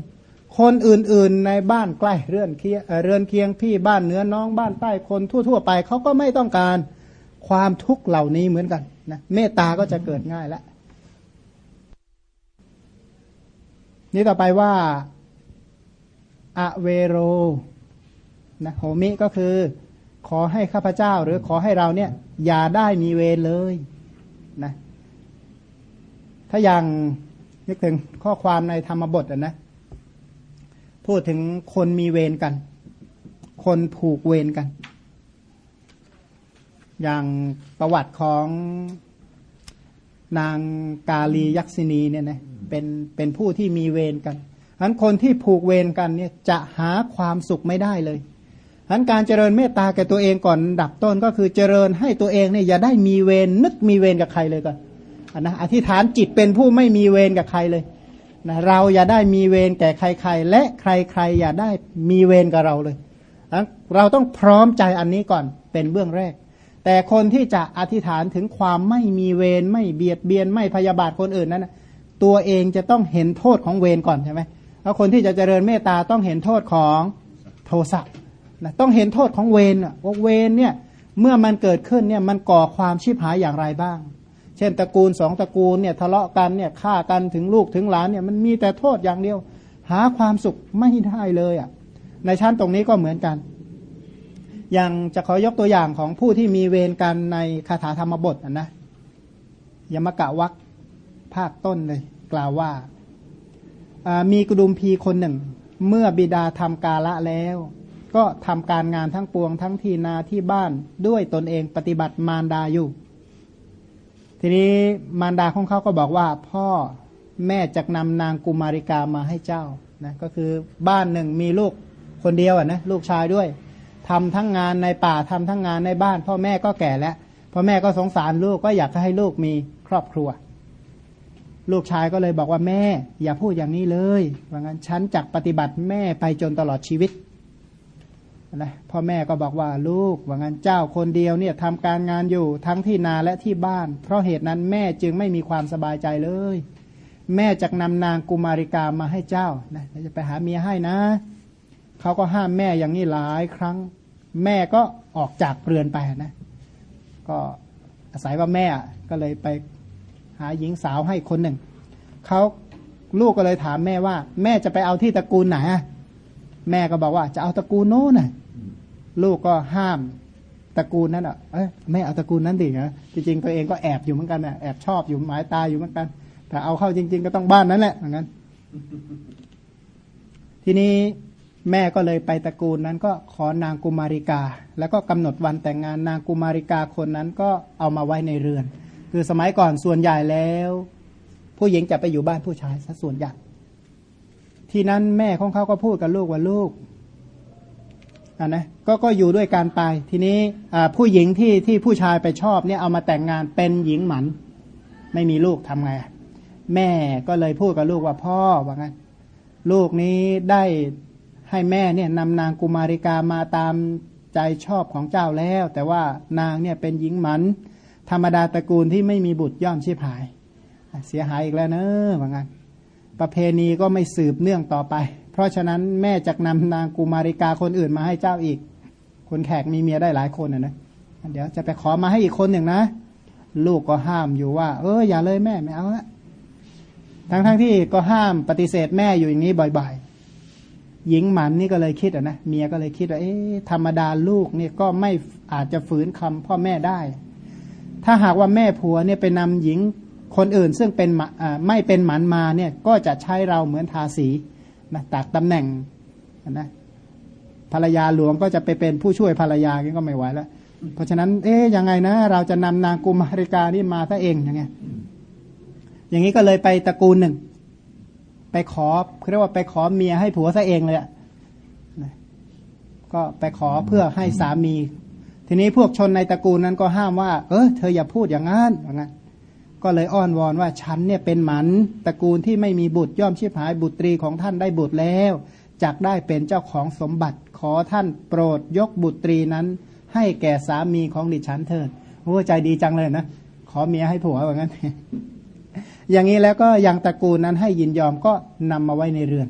คนอื่นๆในบ้านใกล้เรือนเคียงเรือนเคียงพี่บ้านเหนือน้องบ้านใต้คนทั่วๆไปเขาก็ไม่ต้องการความทุกข์เหล่านี้เหมือนกันนะเมตตาก็จะเกิดง่ายแล้วนี่ต่อไปว่า อเวโรนะโหมิก็คือ ขอให้ข้าพเจ้า หรือขอให้เราเนี่ย อย่าได้มีเวรเลยนะถ้าอย่างนึกถึงข้อความในธรรมบทอะนะ พูดถึงคนมีเวรกัน คนผูกเวรกัน อย่างประวัติของนางกาลียักษินีเนี่ยนะเป็นเป็นผู้ที่มีเวรกันฉะนั้นคนที่ผูกเวรกันเนี่ยจะหาความสุขไม่ได้เลยฉะนั้นการเจริญเมตตาแก่ตัวเองก่อนดับต้นก็คือเจริญให้ตัวเองเนี่ยอย่าได้มีเวรนึกมีเวรกับใครเลยก่อนนะอธิษฐานจิตเป็นผู้ไม่มีเวรกับใครเลย นะเราอย่าได้มีเวรแก่ใคร ๆ และใครๆอย่าได้มีเวรกับเราเลยเราต้องพร้อมใจอันนี้ก่อนเป็นเบื้องแรก แต่คนที่จะอธิษฐานถึงความไม่มีเวรไม่เบียดเบียนไม่พยาบาทคนอื่นนั้นตัวเองจะต้องเห็นโทษของเวรก่อนใช่ไหมแล้วคนที่จะเจริญเมตตาต้องเห็นโทษของโทสะนะต้องเห็นโทษของเวรว่าเวรเนี่ยเมื่อมันเกิดขึ้นเนี่ยมันก่อความชีพหายอย่างไรบ้าง ช่นตระกูลสองตระกูลเนี่ยทะเลาะกันเนี่ยฆ่ากันถึงลูกถึงหลานเนี่ยมันมีแต่โทษอย่างเดียว หาความสุขไม่ได้เลยอะในชั้นตรงนี้ก็เหมือนกัน อย่างจะขอยกตัวอย่างของผู้ที่มีเวรกันในคาถาธรรมบทนะยมกะวักภาคต้นเลย กล่าวว่ามีกุดุมพีคนหนึ่ง เมื่อบิดาทำกาละแล้ว ก็ทำการงานทั้งปวงทั้งทีนาที่บ้านด้วยตนเองปฏิบัติมารดาอยู่ ทีนี้มารดาของเขาก็บอกว่า พ่อแม่จะนำนางกุมาริกามาให้เจ้านะก็คือบ้านหนึ่งมีลูกคนเดียวอะนะลูกชายด้วยทำทั้งงานในป่าทำทั้งงานในบ้าน พ่อแม่ก็แก่แล้วพ่อแม่ก็สงสารลูกก็อยากให้ลูกมีครอบครัว ลูกชายก็เลยบอกว่าแม่ อย่าพูดอย่างนี้เลยว่างั้นฉันจักปฏิบัติแม่ไปจนตลอดชีวิต นะพ่อแม่ก็บอกว่าลูกว่างั้นเจ้าคนเดียวเนี่ยทำการงานอยู่ทั้งที่นาและที่บ้าน เพราะเหตุนั้นแม่จึงไม่มีความสบายใจเลย แม่จะนำนางกุมาริกามาให้เจ้านะจะไปหาเมียให้นะเขาก็ห้ามแม่อย่างนี้หลายครั้ง แม่ก็ออกจากเรือนไปนะ ก็อาศัยว่าแม่ก็เลยไปหาหญิงสาวให้คนหนึ่งเขาลูกก็เลยถามแม่ว่า แม่จะไปเอาที่ตระกูลไหนแม่ก็บอกว่าจะเอาตระกูลโน้นน่ะ ลูกก็ห้ามตระกูลนั้นอะเอ้ยแม่เอาตระกูลนั้นดินะจริงๆตัวเองก็แอบอยู่เหมือนกันน่ะแอบชอบอยู่หมายตาอยู่เหมือนกันแต่เอาเข้าจริง ๆ ก็ต้องบ้านนั้นแหละเหมือนกันทีนี้แม่ก็เลยไปตระกูลนั้นก็ขอนางกุมาริกา แล้วก็กำหนดวันแต่งงานนางกุมาริกาคนนั้นก็เอามาไว้ในเรือน คือสมัยก่อนส่วนใหญ่แล้ว ผู้หญิงจะไปอยู่บ้านผู้ชายซะส่วนใหญ่ที่นั้นแม่ของเขาก็พูดกับลูกว่าลูก อ่านะก็ก็อยู่ด้วยการไป ทีนี้ผู้หญิงที่ที่ผู้ชายไปชอบเนี่ยเอามาแต่งงานเป็นหญิงหมัน ไม่มีลูกทำไง แม่ก็เลยพูดกับลูกว่าพ่อว่างั้นลูกนี้ได้ให้แม่เนี่ยนำนางกุมาริกามาตามใจชอบของเจ้าแล้ว แต่ว่านางเนี่ยเป็นหญิงหมัน ธรรมดาตระกูลที่ไม่มีบุตรย่อมชีพหาย เสียหายอีกแล้วเนอะว่างั้นประเพณีก็ไม่สืบเนื่องต่อไป เพราะฉะนั้นแม่จะนำนางกุมาริกาคนอื่นมาให้เจ้าอีก คนแขกมีเมียได้หลายคนนะนะเดี๋ยวจะไปขอมาให้อีกคนหนึ่งนะ ลูกก็ห้ามอยู่ว่า เอออย่าเลยแม่ไม่เอาละทั้งทั้งที่ก็ห้ามปฏิเสธแม่อยู่อย่างนี้บ่อยๆ หญิงหมันนี่ก็เลยคิดอะนะเมียก็เลยคิดว่าเอ๊ะธรรมดาลูกเนี่ยก็ไม่อาจจะฝืนคำพ่อแม่ได้ ถ้าหากว่าแม่ผัวเนี่ยไปนำหญิงคนอื่นซึ่งเป็นไม่เป็นหมันมาเนี่ยก็จะใช้เราเหมือนทาสี นะตักตำแหน่งนะภรรยาหลวงก็จะไปเป็นผู้ช่วยภรรยาก็ไม่ไหวแล้ว เพราะฉะนั้น เอ๊ยยังไงนะ เราจะนำนางกุมาริกานี่มาซะเองยังไงอย่างนี้ก็เลยไปตระกูลหนึ่ง ไปขอเรียกว่าไปขอเมียให้ผัวซะเองเลยอะก็ไปขอเพื่อให้สามี ทีนี้พวกชนในตระกูลนั้นก็ห้ามว่า เออเธออย่าพูดอย่างนั้นว่างนั้น ก็เลยอ้อนวอนว่าฉันเนี่ยเป็นหมันตระกูลที่ไม่มีบุตรย่อมชีพหายบุตรีของท่านได้บุตรแล้วจักได้เป็นเจ้าของสมบัติขอท่านโปรดยกบุตรีนั้น ให้แก่สามีของดิฉันเถิดโอ้ใจดีจังเลยนะขอเมียให้ผัวว่างั้น อย่างนี้แล้วก็ยังตระกูลนั้นให้ยินยอมก็นำมาไว้ในเรือน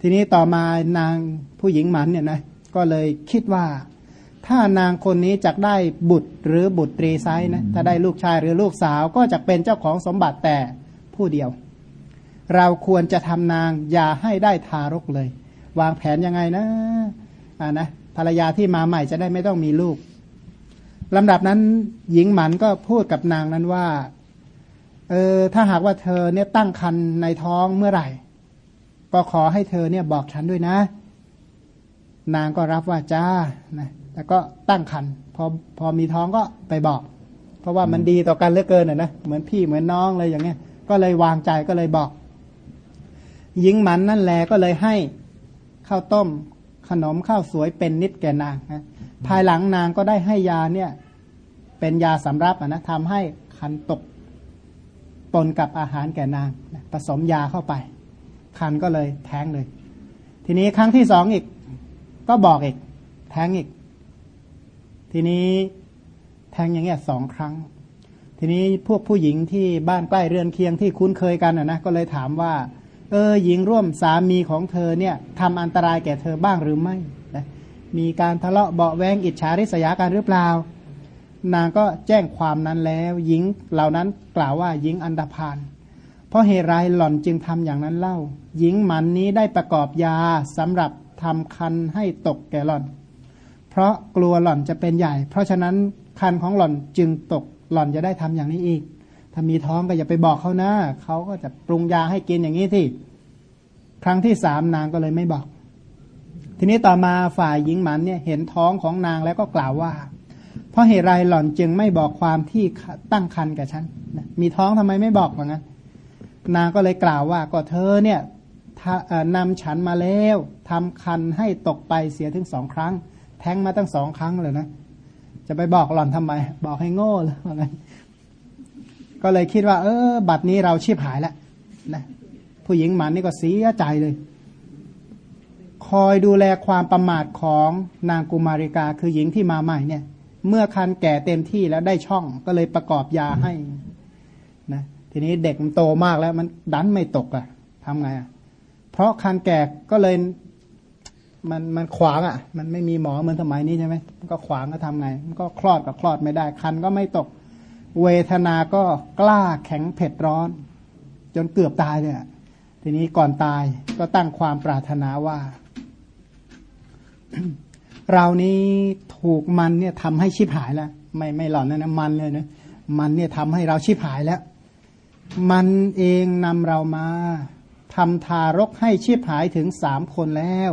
ทีนี้ต่อมานางผู้หญิงหมันเนี่ยนะก็เลยคิดว่า ถ้านางคนนี้จะได้บุตรหรือบุตรีไซนะถ้าได้ลูกชายหรือลูกสาวก็จะเป็นเจ้าของสมบัติแต่ผู้เดียว เราควรจะทำนางอย่าให้ได้ทารกเลย วางแผนยังไงนะอ่านะภรรยาที่มาใหม่จะได้ไม่ต้องมีลูกลำดับนั้นหญิงหมันก็พูดกับนางนั้นว่าเออถ้าหากว่าเธอเนี่ยตั้งคันในท้องเมื่อไหร่ ก็ขอให้เธอเนี่ยบอกฉันด้วยนะ นางก็รับว่าจ้านะ แล้วก็ตั้งคันพอพอมีท้องก็ไปบอก เพราะว่ามันดีต่อกันเหลือเกินอะนะเหมือนพี่เหมือนน้องเลยอย่างเงี้ย ก็เลยวางใจก็เลยบอก หญิงหมันนั่นแหละก็เลยให้ข้าวต้มขนมข้าวสวยเป็นนิดแก่นางนะภายหลังนางก็ได้ให้ยาเนี่ย เป็นยาสำรับนะทำให้คันตกปนกับอาหารแก่นางนะผสมยาเข้าไป คันก็เลยแท้งเลย ทีนี้ครั้งที่สองอีก ก็บอกอีก แท้งอีก ทีนี้แทงอย่างเงี้ยสองครั้ง ทีนี้พวกผู้หญิงที่บ้านใกล้เรือนเคียงที่คุ้นเคยกันนะก็เลยถามว่า เออหญิงร่วมสามีของเธอเนี่ยทำอันตรายแก่เธอบ้างหรือไม่นะมีการทะเลาะเบาแวงอิจฉาริษยากันหรือเปล่า นางก็แจ้งความนั้นแล้ว หญิงเหล่านั้นกล่าวว่าหญิงอันดพานเพราะเหตุไรหล่อนจึงทำอย่างนั้นเล่า หญิงหมันนี้ได้ประกอบยาสำหรับทำคันให้ตกแก่หล่อน เพราะกลัวหล่อนจะเป็นใหญ่ เพราะฉะนั้นคันของหล่อนจึงตกหล่อนจะได้ทำอย่างนี้อีก ถ้ามีท้องก็อย่าไปบอกเขานะเขาก็จะปรุงยาให้กินอย่างนี้ที่ ครั้งที่สามนางก็เลยไม่บอก ทีนี้ต่อมาฝ่ายหญิงหมันเนี่ยเห็นท้องของนางแล้วก็กล่าวว่า เพราะเหตุไรหล่อนจึงไม่บอกความที่ตั้งคันกับฉันมีท้องทำไมไม่บอกว่างั้นนางก็เลยกล่าวว่าก็เธอเนี่ยนำฉันมาแล้วทำคันให้ตกไปเสียถึงสองครั้ง แทงมาตั้งสองครั้งเลยนะ จะไปบอกหล่อนทำไม บอกให้โง่เลยว่างั้นก็เลยคิดว่า เออ บัดนี้เราชีพหายแล้วนะผู้หญิงหมันนี่ก็เสียใจเลย คอยดูแลความประมาทของนางกุมาริกาคือหญิงที่มาใหม่เนี่ย เมื่อคันแก่เต็มที่แล้วได้ช่องก็เลยประกอบยาให้นะทีนี้เด็กมันโตมากแล้วมันดันไม่ตกอะ่ะทำไงอะ่ะเพราะคันแก่ก็เลย มันมันขวางอะ มันไม่มีหมอเหมือนสมัยนี้ใช่ไหมมันก็ขวางก็ทำไง มันก็คลอดก็คลอดไม่ได้คันก็ไม่ตก เวทนาก็กล้าแข็งเผ็ดร้อน จนเกือบตายเนี่ย ทีนี้ก่อนตายก็ตั้งความปรารถนาว่า เรานี้ถูกมันเนี่ยทำให้ชิบหายแล้ว ไม่ไม่หล่อนนะนะมันเลยนะมันเนี่ยทำให้เราชิบหายแล้ว มันเองนำเรามาทำทารกให้ชิบหายถึงสามคนแล้ว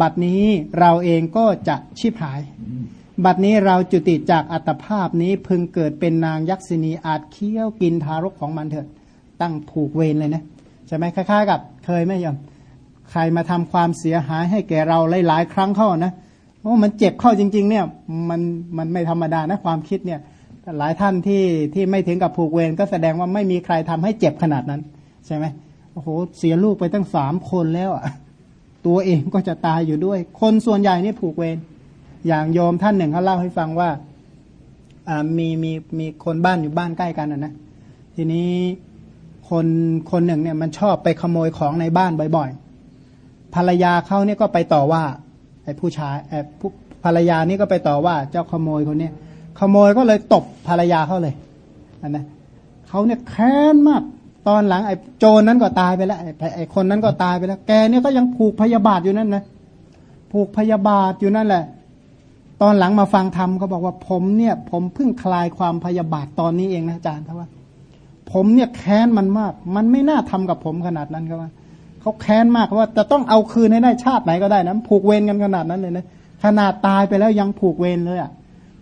บัดนี้เราเองก็จะชิบหาย บัดนี้เราจุติจากอัตภาพนี้พึงเกิดเป็นนางยักษินีอาจเคี้ยวกินทารกของมันเถิด ตั้งผูกเวรเลยนะใช่ไหมคล้ายๆกับเคยไหมยมใครมาทำความเสียหายให้แก่เราหลายๆครั้งเข้านะโอ้มันเจ็บเข้าจริง ๆ เนี่ยมันมันไม่ธรรมดานะความคิดเนี่ยหลายท่านที่ที่ไม่ถึงกับผูกเวรก็แสดงว่าไม่มีใครทำให้เจ็บขนาดนั้น ใช่ไหมโอ้โหเสียลูกไปตั้งสามคนแล้วอะ ตัวเองก็จะตายอยู่ด้วย คนส่วนใหญ่นี่ผูกเวรอย่างโยมท่านหนึ่งเขาเล่าให้ฟังว่ามีมีมีคนบ้านอยู่บ้านใกล้กันนะทีนี้คนคนหนึ่งเนี่ยมันชอบไปขโมยของในบ้านบ่อยๆ ภรรยาเขาเนี่ยก็ไปต่อว่าไอ้ผู้ชายไอ้ผู้ภรรยานี่ก็ไปต่อว่าเจ้าขโมยคนเนี้ยขโมยก็เลยตบภรรยาเขาเลยอันนะเขาเนี่ยแค้นมาก ตอนหลังไอ้โจรนั้นก็ตายไปแล้วไอ้ไอ้คนนั้นก็ตายไปแล้ว แกเนี่ยก็ยังผูกพยาบาทอยู่นั่นนะผูกพยาบาทอยู่นั่นแหละ ตอนหลังมาฟังธรรมเขาบอกว่าผมเนี่ย ผมเพิ่งคลายความพยาบาทตอนนี้เองนะอาจารย์ครับว่า ผมเนี่ยแค้นมันมาก มันไม่น่าทำกับผมขนาดนั้นครับว่าเขาแค้นมากว่าจะต้องเอาคืนให้ได้ชาติไหนก็ได้นะผูกเวรกันขนาดนั้นเลยนะขนาดตายไปแล้วยังผูกเวรเลยอะ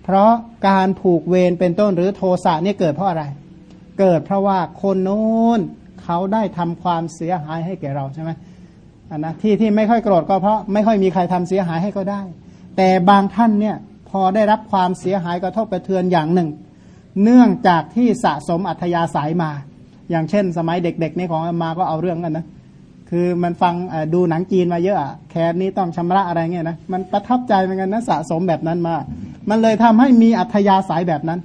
เพราะการผูกเวรเป็นต้นหรือโทสะเนี่ยเกิดเพราะอะไรเเกิด เพราะว่าคนโน้นเขาได้ทำความเสียหายให้แก่เราใช่ไหมอันนะที่ที่ไม่ค่อยโกรธก็เพราะไม่ค่อยมีใครทำเสียหายให้ก็ได้ แต่บางท่านเนี่ยพอได้รับความเสียหายกระทบกระเทือนอย่างหนึ่ง เนื่องจากที่สะสมอัธยาศัยมา อย่างเช่น สมัยเด็กๆนี่ของมาก็เอาเรื่องกันนะคือมันฟังดูหนังจีนมาเยอะแคนนี้ต้องชำระอะไรเงี้ยนะมันประทับใจเหมือนกันนะสะสมแบบนั้นมา มันเลยทำให้มีอัธยาศัยแบบนั้น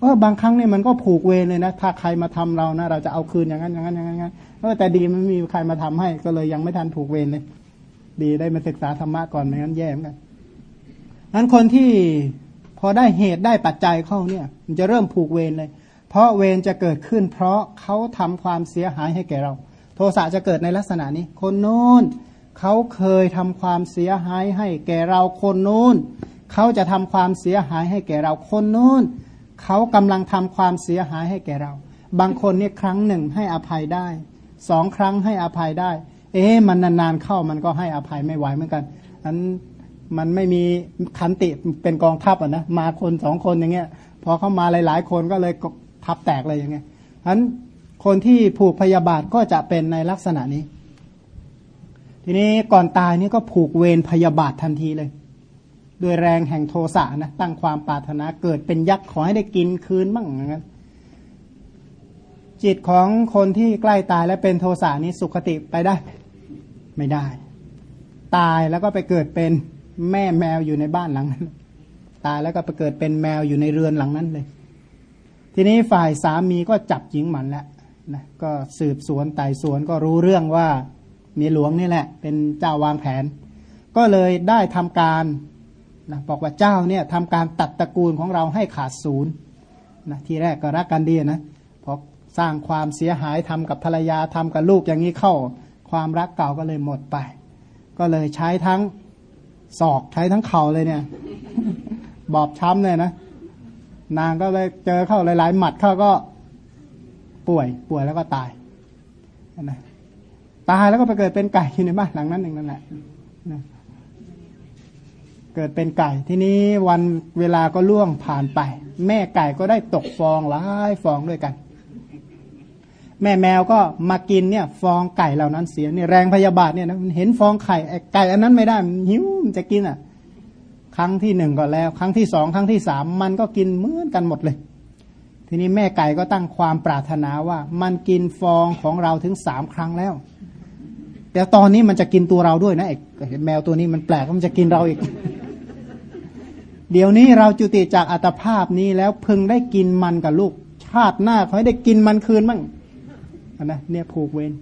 เออบางครั้งเนี่ยมันก็ผูกเวรเลยนะถ้าใครมาทำเรานะเราจะเอาคืนอย่างนั้นอย่างนั้นอย่างนั้นเออแต่ดีมันมีใครมาทำให้ ก็เลยยังไม่ทันผูกเวรเลย ดีได้มาศึกษาธรรมะก่อนไม่งั้นแย่เหมือนกันนั้นคนที่พอได้เหตุได้ปัจจัยเข้าเนี่ย มันจะเริ่มผูกเวรเลย เพราะเวรจะเกิดขึ้น เพราะเขาทำความเสียหายให้แก่เรา โทสะจะเกิดในลักษณะนี้ คนโน้นเขาเคยทำความเสียหายให้แก่เราคนโน้นเขาจะทำความเสียหายให้แก่เราคนโน้น เขากำลังทำความเสียหายให้แก่เรา บางคนเนี่ยครั้งหนึ่งให้อภัยได้สองครั้งให้อภัยได้ เอ๊ะมันนานๆเข้ามันก็ให้อภัยไม่ไหวเหมือนกันอันมันไม่มีขันติเป็นกองทัพอะนะมาคนสองคนอย่างเงี้ยพอเข้ามาหลาย ๆ คนก็เลยทับแตกเลยอย่างเงี้ยอันคนที่ผูกพยาบาทก็จะเป็นในลักษณะนี้ ทีนี้ก่อนตายนี่ก็ผูกเวรพยาบาททันทีเลย ด้วยแรงแห่งโทสะนะตั้งความปรารถนาเกิดเป็นยักษ์ขอให้ได้กินคืนบ้างอย่างนั้นจิตของคนที่ใกล้ตายและเป็นโทสะนี้สุขติไปได้ ไม่ได้ ตายแล้วก็ไปเกิดเป็นแม่แมวอยู่ในบ้านหลังนั้น ตายแล้วก็ไปเกิดเป็นแมวอยู่ในเรือนหลังนั้นเลย ทีนี้ฝ่ายสามีก็จับหญิงหมันแล้วนะก็สืบสวนไต่สวนก็รู้เรื่องว่ามีหลวงนี่แหละ เป็นเจ้าวางแผน ก็เลยได้ทำการ นะบอกว่าเจ้าเนี่ยทำการตัดตระกูลของเราให้ขาดศูนย์นะที่แรกก็รักกันดีนะพอสร้างความเสียหายทำกับภรรยาทำกับลูกอย่างนี้เข้า ความรักเก่าก็เลยหมดไป ก็เลยใช้ทั้งศอกใช้ทั้งเข่าเลยเนี่ย บอบช้ำเลยนะนางก็เลยเจอเข้าหลายๆหมัดเข้าก็ป่วยป่วยแล้วก็ตายนะตายแล้วก็ไปเกิดเป็นไก่อยู่ในบ้านหลังนั้นหนึ่งนั่นแหละนะ เกิดเป็นไก่ทีนี้วันเวลาก็ล่วงผ่านไป แม่ไก่ก็ได้ตกฟองหลายฟองด้วยกัน แม่แมวก็มากินเนี่ย ฟองไก่เหล่านั้นเสียเนี่ยแรงพยาบาทเนี่ยนะมันเห็นฟองไข่ไก่อันนั้นไม่ได้มันหิวมันจะกินอะ ครั้งที่หนึ่งก็แล้ว ครั้งที่สองครั้งที่สามมันก็กินเหมือนกันหมดเลย ทีนี้แม่ไก่ก็ตั้งความปรารถนาว่า มันกินฟองของเราถึงสามครั้งแล้วแต่ตอนนี้มันจะกินตัวเราด้วยนะไอ้ เห็นแมวตัวนี้มันแปลกมันจะกินเราอีก เดี๋ยวนี้เราจุติจากอัตภาพนี้แล้วพึงได้กินมันกับลูก ชาติหน้าขอให้ได้กินมันคืนบ้างนะเนี่ยผูกเวร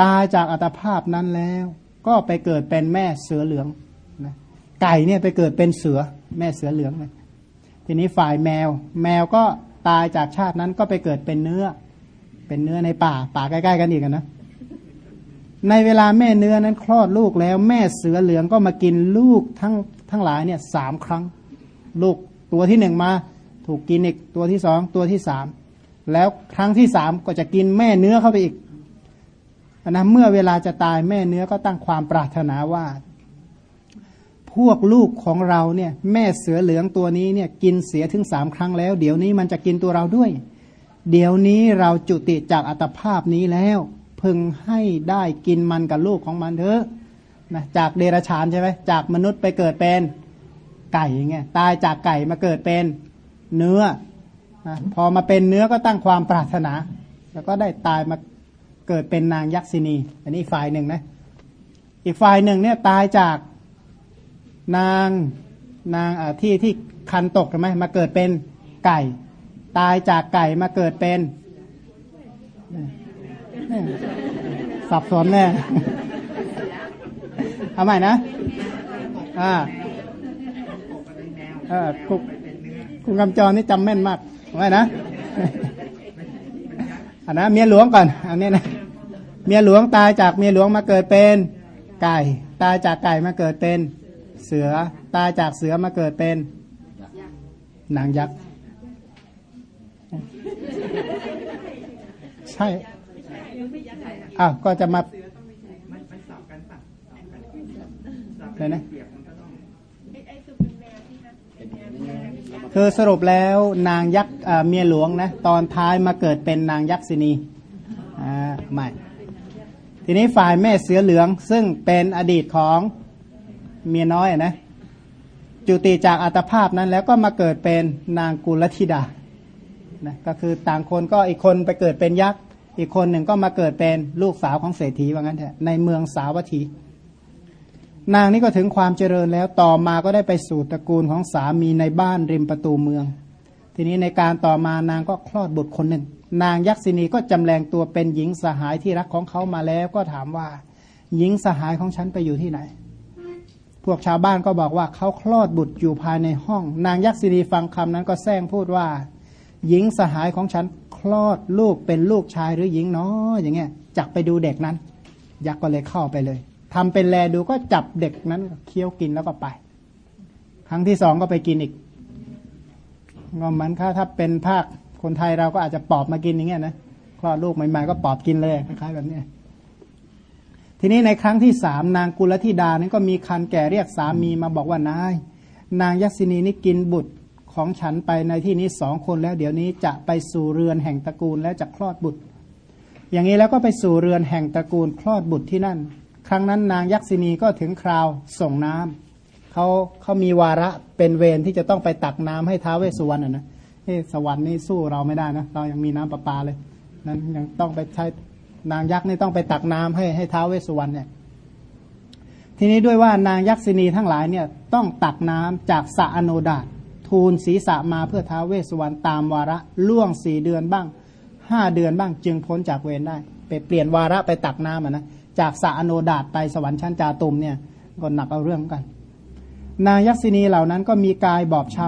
ตายจากอัตภาพนั้นแล้ว ก็ไปเกิดเป็นแม่เสือเหลืองนะไก่เนี่ยไปเกิดเป็นเสือแม่เสือเหลืองเลยทีนี้ฝ่ายแมว แมวก็ตายจากชาตินั้นก็ไปเกิดเป็นเนื้อ เป็นเนื้อในป่า ป่าใกล้ ๆ กันอีกนะ ในเวลาแม่เนื้อนั้นคลอดลูกแล้วแม่เสือเหลืองก็มากินลูกทั้งทั้งหลายเนี่ยสามครั้ง ลูกตัวที่หนึ่งมา ถูกกินอีกตัวที่สองตัวที่สามแล้วครั้งที่สามก็จะกินแม่เนื้อเข้าไปอีกนะเมื่อเวลาจะตายแม่เนื้อก็ตั้งความปรารถนาว่า พวกลูกของเราเนี่ย แม่เสือเหลืองตัวนี้เนี่ย กินเสียถึงสามครั้งแล้ว เดี๋ยวนี้มันจะกินตัวเราด้วย เดี๋ยวนี้เราจุติจากอัตภาพนี้แล้ว พึงให้ได้กินมันกับลูกของมันเถอะนะจากเดรัจฉานใช่ไหมจากมนุษย์ไปเกิดเป็นไก่อย่างเงี้ยตายจากไก่มาเกิดเป็นเนื้อนะพอมาเป็นเนื้อก็ตั้งความปรารถนา แล้วก็ได้ตายมาเกิดเป็นนางยักษินี อันนี้ฝ่ายหนึ่งนะอีกฝ่ายหนึ่งเนี่ยตายจากนางนางที่ที่คันตกใช่ไหมมาเกิดเป็นไก่ ตายจากไก่มาเกิดเป็น สับสนแน่เอาใหม่นะ อ่าเออคุณคุณกำจรนี่จำแม่นมากเอาใหม่นะอันนะเมียหลวงก่อนอันนี้นะเมียหลวงตายจากเมียหลวงมาเกิดเป็นไก่ ตายจากไก่มาเกิดเป็นเสือ ตายจากเสือมาเกิดเป็นนางยักษ์ใช่ อ้าวก็จะมาเลยนะคือสรุปแล้วนางยักษ์เมียหลวงนะตอนท้ายมาเกิดเป็นนางยักษินีอ่าไม่ทีนี้ฝ่ายแม่เสือเหลืองซึ่งเป็นอดีตของเมียน้อยนะจุติจากอัตภาพนั้นแล้วก็มาเกิดเป็นนางกุลธิดานะก็คือต่างคนก็อีกคนไปเกิดเป็นยักษ์ อีกคนหนึ่งก็มาเกิดเป็นลูกสาวของเศรษฐีว่างั้นเถอะในเมืองสาวัตถี นางนี่ก็ถึงความเจริญแล้วต่อมาก็ได้ไปสู่ตระกูลของสามีในบ้านริมประตูเมือง ทีนี้ในการต่อมานางก็คลอดบุตรคนหนึ่ง นางยักษินีก็จำแรงตัวเป็นหญิงสหายที่รักของเขามาแล้วก็ถามว่า หญิงสหายของฉันไปอยู่ที่ไหน พวกชาวบ้านก็บอกว่าเขาคลอดบุตรอยู่ภายในห้อง นางยักษินีฟังคำนั้นก็แซงพูดว่า หญิงสหายของฉัน ลอดลูกเป็นลูกชายหรือหญิงเนาะอย่างเงี้ยจักไปดูเด็กนั้น ยักษ์ก็เลยเข้าไปเลยทำเป็นแลดูก็จับเด็กนั้นเคี้ยวกินแล้วก็ไป ครั้งที่สองก็ไปกินอีกงอมันค่าถ้าเป็นภาคคนไทยเราก็อาจจะปอบมากินอย่างเงี้ยนะคลอดลูกใหม่ๆก็ปอบกินเลยคล้ายๆแบบนี้ทีนี้ในครั้งที่สามนางกุลธิดานั้นก็มีคันแก่เรียกสามีมาบอกว่านาย นางยักษินีนี่กินบุตร ของฉันไปในที่นี้สองคนแล้ว เดี๋ยวนี้จะไปสู่เรือนแห่งตระกูลแล้วจะคลอดบุตร อย่างนี้แล้วก็ไปสู่เรือนแห่งตระกูลคลอดบุตรที่นั่น ครั้งนั้นนางยักษินีก็ถึงคราวส่งน้ำเขาเขามีวาระเป็นเวรที่จะต้องไปตักน้ำให้ท้าวเวสสุวรรณนะเอสวรรค์นี่สู้เราไม่ได้นะเรายังมีน้ำประปาเลย นั้นยังต้องไปใช้นางยักษ์นี่ต้องไปตักน้ำให้ให้ท้าวเวสสุวรรณเนี่ยทีนี้ด้วยว่านางยักษินีทั้งหลายเนี่ยต้องตักน้ำจากสะอโนดาต ทูลศีรษะมาเพื่อท้าเวสวรรณตามวาระล่วงสี่เดือนบ้างห้าเดือนบ้างจึงพ้นจากเวรได้ ไปเปลี่ยนวาระไปตักน้ำอะนะจากสาอโนดาตไปสวรรค์ชั้นจาตุมเนี่ยก็หนักเอาเรื่องกัน นางยักษินีเหล่านั้นก็มีกายบอบช้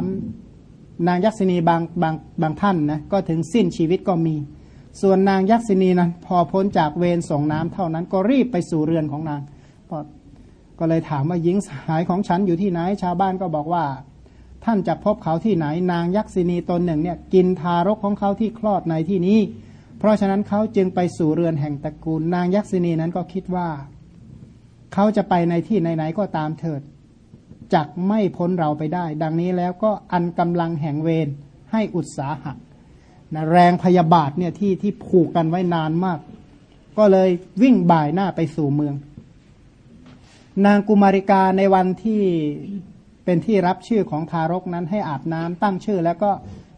ำนางยักษินีบางบางบางท่านนะก็ถึงสิ้นชีวิตก็มี ส่วนนางยักษินีนั้นพอพ้นจากเวรส่งน้ำเท่านั้นก็รีบไปสู่เรือนของนางก็เลยถามว่าหญิงสายของฉันอยู่ที่ไหนชาวบ้านก็บอกว่า ท่านจะพบเขาที่ไหนนางยักษินีตนหนึ่งเนี่ยกินทารกของเขาที่คลอดในที่นี้ เพราะฉะนั้นเขาจึงไปสู่เรือนแห่งตระกูล นางยักษินีนั้นก็คิดว่า เขาจะไปในที่ไหนๆก็ตามเถิดจักไม่พ้นเราไปได้ ดังนี้แล้วก็อันกำลังแห่งเวรให้อุตสาหะนะแรงพยาบาทเนี่ยที่ที่ผูกกันไว้นานมาก ก็เลยวิ่งบ่ายหน้าไปสู่เมือง นางกุมาริกาในวันที่ เป็นที่รับชื่อของทารกนั้นให้อาบน้ำตั้งชื่อ แล้วก็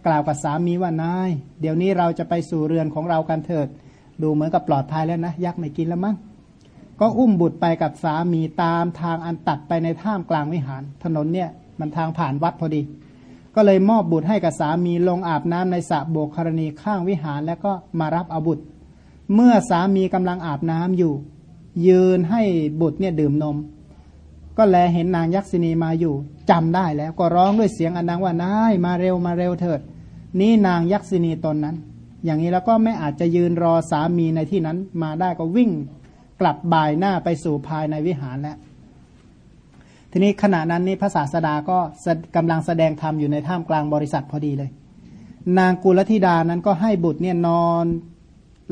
กล่าวกับสามีว่านาย เดี๋ยวนี้เราจะไปสู่เรือนของเรากันเถิด ดูเหมือนกับปลอดภัยแล้วนะ ยักษ์ไม่กินแล้วมั้งก็อุ้มบุตรไปกับสามีตามทางอันตัดไปในท่ามกลางวิหาร ถนนเนี่ยมันทางผ่านวัดพอดี ก็เลยมอบบุตรให้กับสามีลงอาบน้ำในสระโบกครณีข้างวิหาร แล้วก็มารับเอาบุตร เมื่อสามีกำลังอาบน้ำอยู่ ยืนให้บุตรเนี่ยดื่มนม ก็แลเห็นนางยักษินีมาอยู่จำได้แล้วก็ร้องด้วยเสียงอันดังว่านายมาเร็วมาเร็วเถิด นี่นางยักษินีตนนั้น อย่างนี้แล้วก็ไม่อาจจะยืนรอสามีในที่นั้นมาได้ก็วิ่งกลับบ่ายหน้าไปสู่ภายในวิหารแล้วทีนี้ขณะนั้นนี่พระศาสดาก็กำลังแสดงธรรมอยู่ในท่ามกลางบริษัทพอดีเลย นางกุลธิดานั้นก็ให้บุตรเนี่ยนอน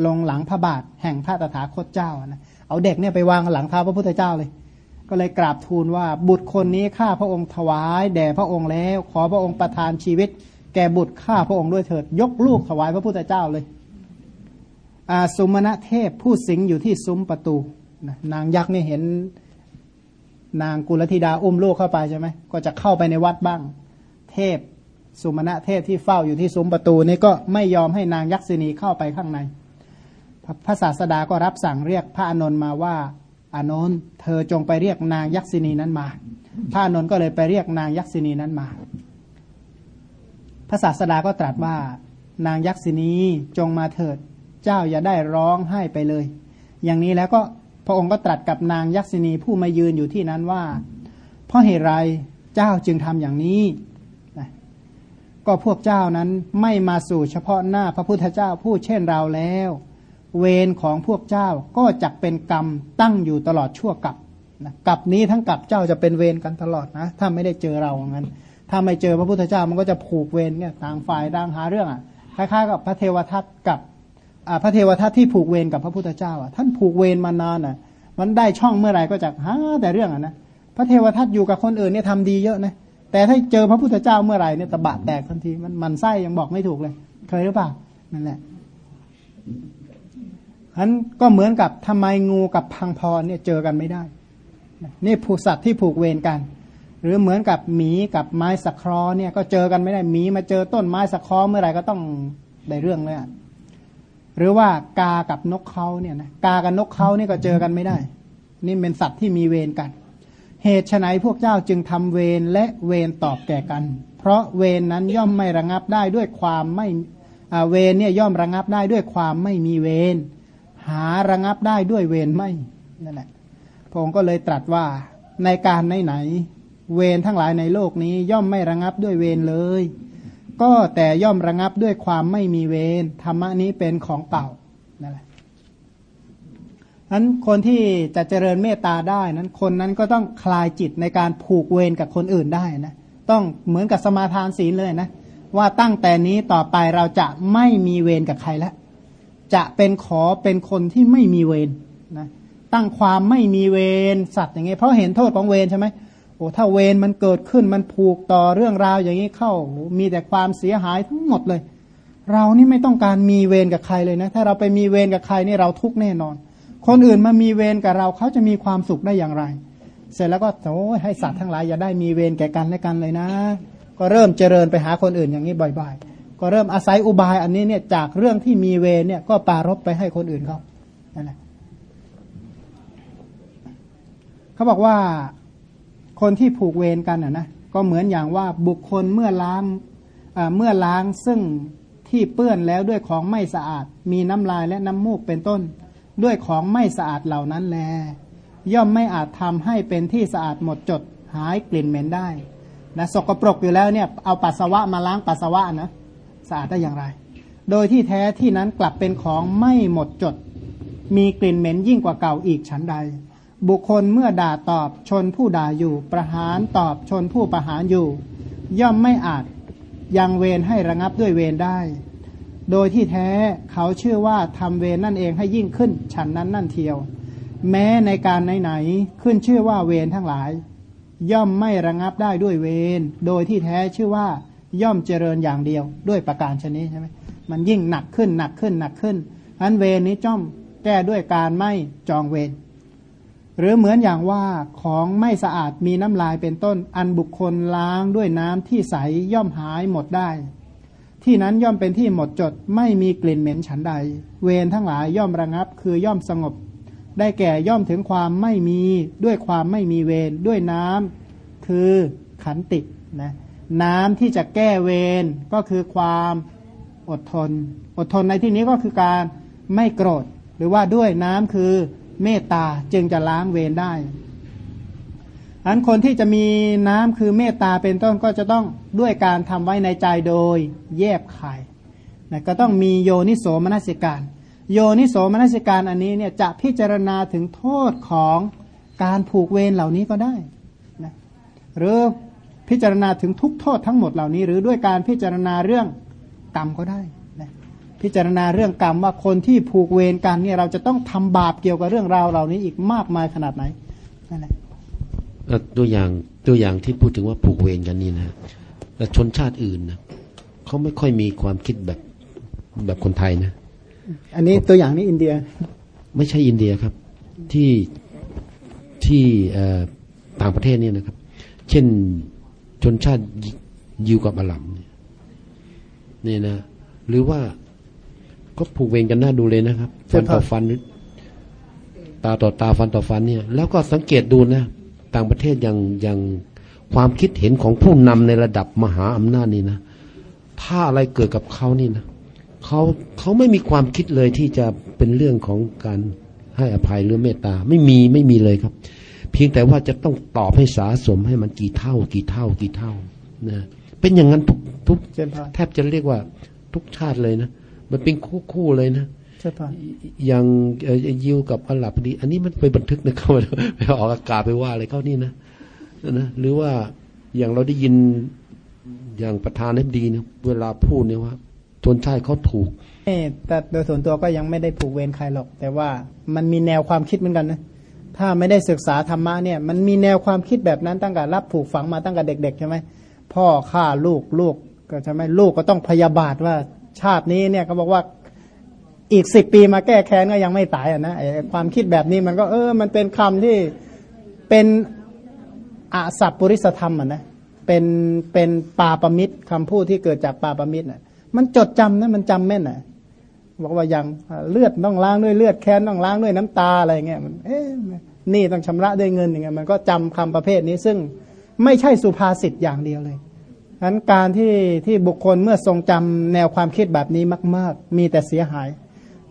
ลงหลังพระบาทแห่งพระตถาคตเจ้านะเอาเด็กเนี่ยไปวางหลังเท้าพระพุทธเจ้าเลย ก็เลยกราบทูลว่าบุตรคนนี้ข้าพระองค์ถวายแด่พระองค์แล้ว ขอพระองค์ประทานชีวิต แก่บุตรข้าพระองค์ด้วยเถิด ยกลูกถวายพระพุทธเจ้าเลย อาสุมาณเทพผู้สิงอยู่ที่ซุ้มประตูนางยักษ์นี่เห็น นางกุลธิดาอุ้มลูกเข้าไปใช่ไหมก็จะเข้าไปในวัดบ้าง เทพสุมาณเทพที่เฝ้าอยู่ที่ซุ้มประตูนี่ก็ไม่ยอมให้นางยักษินีเข้าไปข้างใน พระศาสดาก็รับสั่งเรียกพระอนนท์มาว่า อานนท์เธอจงไปเรียกนางยักษินีนั้นมา พระอานนท์ก็เลยไปเรียกนางยักษินีนั้นมา พระศาสดาก็ตรัสว่า นางยักษินีจงมาเถิด เจ้าอย่าได้ร้องไห้ไปเลย อย่างนี้แล้วก็พระองค์ก็ตรัสกับนางยักษินีผู้มายืนอยู่ที่นั้นว่า เพราะเหตุไรเจ้าจึงทำอย่างนี้ ก็พวกเจ้านั้นไม่มาสู่เฉพาะหน้าพระพุทธเจ้าผู้เช่นเราแล้ว เวรของพวกเจ้าก็จะเป็นกรรมตั้งอยู่ตลอดชั่วกับกับนี้ทั้งกับเจ้าจะเป็นเวรกันตลอดนะถ้าไม่ได้เจอเรางนั้น ถ้าไม่เจอพระพุทธเจ้ามันก็จะผูกเวรเนี่ยต่างฝ่ายต่างหาเรื่องอะคล้ายๆกับพระเทวทัตกับพระเทวทัตที่ผูกเวรกับพระพุทธเจ้าอะท่านผูกเวรมานานอะ มันได้ช่องเมื่อไหร่ก็จะหาแต่เรื่องอะนะพระเทวทัตอยู่กับคนอื่นเนี่ยทำดีเยอะนะแต่ถ้าเจอพระพุทธเจ้าเมื่อไหร่เนี่ยตะบะแตกทันทีมันมันไส้ยังบอกไม่ถูกเลย เคยหรือเปล่านั่นแหละ ฉะนั้นก็เหมือนกับทำไมงูกับพังพรเนี่ยเจอกันไม่ได้ นี่ผู้สัตว์ที่ผูกเวรกัน หรือเหมือนกับหมีกับไม้สะครอเนี่ยก็เจอกันไม่ได้หมีมาเจอต้นไม้สะครอเมื่อไหร่ก็ต้องได้เรื่องเลยหรือว่ากากับนกเขาเนี่ยนะกากับนกเขาเนี่ก็เจอกันไม่ได้ นี่เป็นสัตว์ที่มีเวรกัน เหตุไฉนพวกเจ้าจึงทำเวรและเวรตอบแก่กัน เพราะเวรนนั้นย่อมไม่ระงับได้ด้วยความไม่เวรเนี่ยย่อมระงับได้ด้วยความไม่มีเวร หาระงับได้ด้วยเวรไม่นั่นแหละพระองค์ก็เลยตรัสว่าในการไหนๆเวรทั้งหลายในโลกนี้ย่อมไม่ระงับด้วยเวรเลย ก็แต่ย่อมระงับด้วยความไม่มีเวรธรรมะนี้เป็นของเก่านั่นแหละนั้นคนที่จะเจริญเมตตาได้นั้นคนนั้นก็ต้องคลายจิตในการผูกเวรกับคนอื่นได้นะต้องเหมือนกับสมาทานศีลเลยนะว่าตั้งแต่นี้ต่อไปเราจะไม่มีเวรกับใครแล้ว จะเป็นขอเป็นคนที่ไม่มีเวรนะตั้งความไม่มีเวรสัตว์อย่างเงี้ยเพราะเห็นโทษของเวรใช่ไหมโอ้ถ้าเวรมันเกิดขึ้นมันผูกต่อเรื่องราวอย่างนี้เข้า มีแต่ความเสียหายทั้งหมดเลย เรานี่ไม่ต้องการมีเวรกับใครเลยนะ ถ้าเราไปมีเวรกับใครนี่เราทุกข์แน่นอน คนอื่นมามีเวรกับเราเขาจะมีความสุขได้อย่างไร เสร็จแล้วก็โอ้ให้สัตว์ทั้งหลายอย่าได้มีเวรแก่กันและกันเลยนะ ก็เริ่มเจริญไปหาคนอื่นอย่างนี้บ่อย ๆ ก็เริ่มอาศัยอุบายอันนี้เนี่ยจากเรื่องที่มีเวรเนี่ยก็ปารบไปให้คนอื่นเขานั่นแหละเขาบอกว่าคนที่ผูกเวรกันอะนะก็เหมือนอย่างว่าบุคคลเมื่อล้างเมื่อล้างซึ่งที่เปื้อนแล้วด้วยของไม่สะอาด มีน้ำลายและน้ำมูกเป็นต้น ด้วยของไม่สะอาดเหล่านั้นแล ย่อมไม่อาจทำให้เป็นที่สะอาดหมดจดหายกลิ่นเหม็นได้นะสกปรกอยู่แล้วเนี่ยเอาปัสสาวะมาล้างปัสสาวะนะ สะอาดได้อย่างไร โดยที่แท้ที่นั้นกลับเป็นของไม่หมดจด มีกลิ่นเหม็นยิ่งกว่าเก่าอีกชั้นใด บุคคลเมื่อด่าตอบชนผู้ด่าอยู่ ประหารตอบชนผู้ประหารอยู่ ย่อมไม่อาจยังเวรให้ระงับด้วยเวรได้ โดยที่แท้เขาเชื่อว่าทำเวรนั่นเองให้ยิ่งขึ้นฉันนั้นนั่นเทียว แม้ในการไหนๆขึ้นชื่อว่าเวรทั้งหลาย ย่อมไม่ระงับได้ด้วยเวรโดยที่แท้ชื่อว่า ย่อมเจริญอย่างเดียว ด้วยประการชนิดใช่ไหมมันยิ่งหนักขึ้นหนักขึ้นหนักขึ้นอันเวรนี้จ้อมแก้ด้วยการไม่จองเวรหรือเหมือนอย่างว่าของไม่สะอาดมีน้ำลายเป็นต้น อันบุคคลล้างด้วยน้ำที่ใสย่อมหายหมดได้ ที่นั้นย่อมเป็นที่หมดจดไม่มีกลิ่นเหม็นฉันใด เวรทั้งหลายย่อมระงับ คือย่อมสงบ ได้แก่ย่อมถึงความไม่มีด้วยความไม่มีเวรด้วยน้ำคือขันตินะ น้ำที่จะแก้เวรก็คือความอดทน อดทนในที่นี้ก็คือการไม่โกรธ หรือว่าด้วยน้ำคือเมตตาจึงจะล้างเวรได้อันคนที่จะมีน้ำคือเมตตาเป็นต้นก็จะต้องด้วยการทำไว้ในใจโดยแยบคายนะก็ต้องมีโยนิโสมนสิการ โยนิโสมนสิการอันนี้เนี่ยจะพิจารณาถึงโทษของการผูกเวรเหล่านี้ก็ได้นะหรือ พิจารณาถึงทุกโทษทั้งหมดเหล่านี้ หรือด้วยการพิจารณาเรื่องกรรมก็ได้นะพิจารณาเรื่องกรรมว่าคนที่ผูกเวรกันเนี่ยเราจะต้องทำบาปเกี่ยวกับเรื่องราวเหล่านี้อีกมากมายขนาดไหนนั่นแหละเอ่อตัวอย่างตัวอย่างที่พูดถึงว่าผูกเวรกันนี่นะแต่ชนชาติอื่นนะเขาไม่ค่อยมีความคิดแบบแบบคนไทยนะ อันนี้ตัวอย่างนี้อินเดีย ไม่ใช่อินเดียครับ ที่ที่เอ่อต่างประเทศเนี่ยนะครับ เช่น ชนชาติยิยิวกับอาหรับเนี่ยเนี่ยนะ หรือว่าก็ผูกเวรกันน่าดูเลยนะครับใช่ฟันครัต่อบฟันตาต่อตาฟันต่อฟันเนี่ย แล้วก็สังเกตดูนะ ต่างประเทศอย่างอย่างความคิดเห็นของผู้นำในระดับมหาอำนาจนี่นะถ้าอะไรเกิดกับเขานี่นะเขาเขาไม่มีความคิดเลยที่จะเป็นเรื่องของการให้อภัยหรือเมตตา ไม่มีไม่มีเลยครับเพียงแต่ว่าจะต้องตอบให้สาสมให้มันกี่เท่า กี่เท่า กี่เท่านะเป็นอย่างนั้นทุกทุกเช่นพอแทบจะเรียกว่าทุกชาติเลยนะมันเป็นคู่คู่เลยนะใช่พออย่างเอ่อยิวกับอาหรับพอดี อันนี้มันไปบันทึกนะครับไปออกอากาศไปว่าอะไรเขานี่นะนะหรือว่าอย่างเราได้ยินอย่างประธานาธิบดีเนี่ยเวลาพูดเนี่ยว่าชนชาติเขาถูกเอ่อแต่โดยส่วนตัวก็ยังไม่ได้ผูกเวรใครหรอก แต่ว่ามันมีแนวความคิดเหมือนกันนะ ถ้าไม่ได้ศึกษาธรรมะเนี่ยมันมีแนวความคิดแบบนั้นตั้งแต่รับผูกฝังมาตั้งแต่เด็กๆใช่ไหมพ่อฆ่าลูกลูกก็ใช่ไหมลูกก็ต้องพยาบาทว่าชาตินี้เนี่ยเขาบอกว่าอีกสิบปีมาแก้แค้นก็ยังไม่ตายอะนะความคิดแบบนี้มันก็เออ มันเป็นคำที่เป็นอาสัพปริสธรรมอะนะเป็นเป็นปาปมิตรคำพูดที่เกิดจากปาปมิตรน่ะมันจดจำนะมันจำแม่นอะ บอกว่าอย่างเลือดต้องล้างด้วยเลือดแค้นต้องล้างด้วยน้ำตาอะไรเงี้ยมันเอ๊ะนี้ต้องชำระด้วยเงินอย่างเงี้ยมันก็จำคำประเภทนี้ซึ่งไม่ใช่สุภาษิตอย่างเดียวเลยฉะนั้นการที่ที่บุคคลเมื่อทรงจำแนวความคิดแบบนี้มาก ๆ มีแต่เสียหาย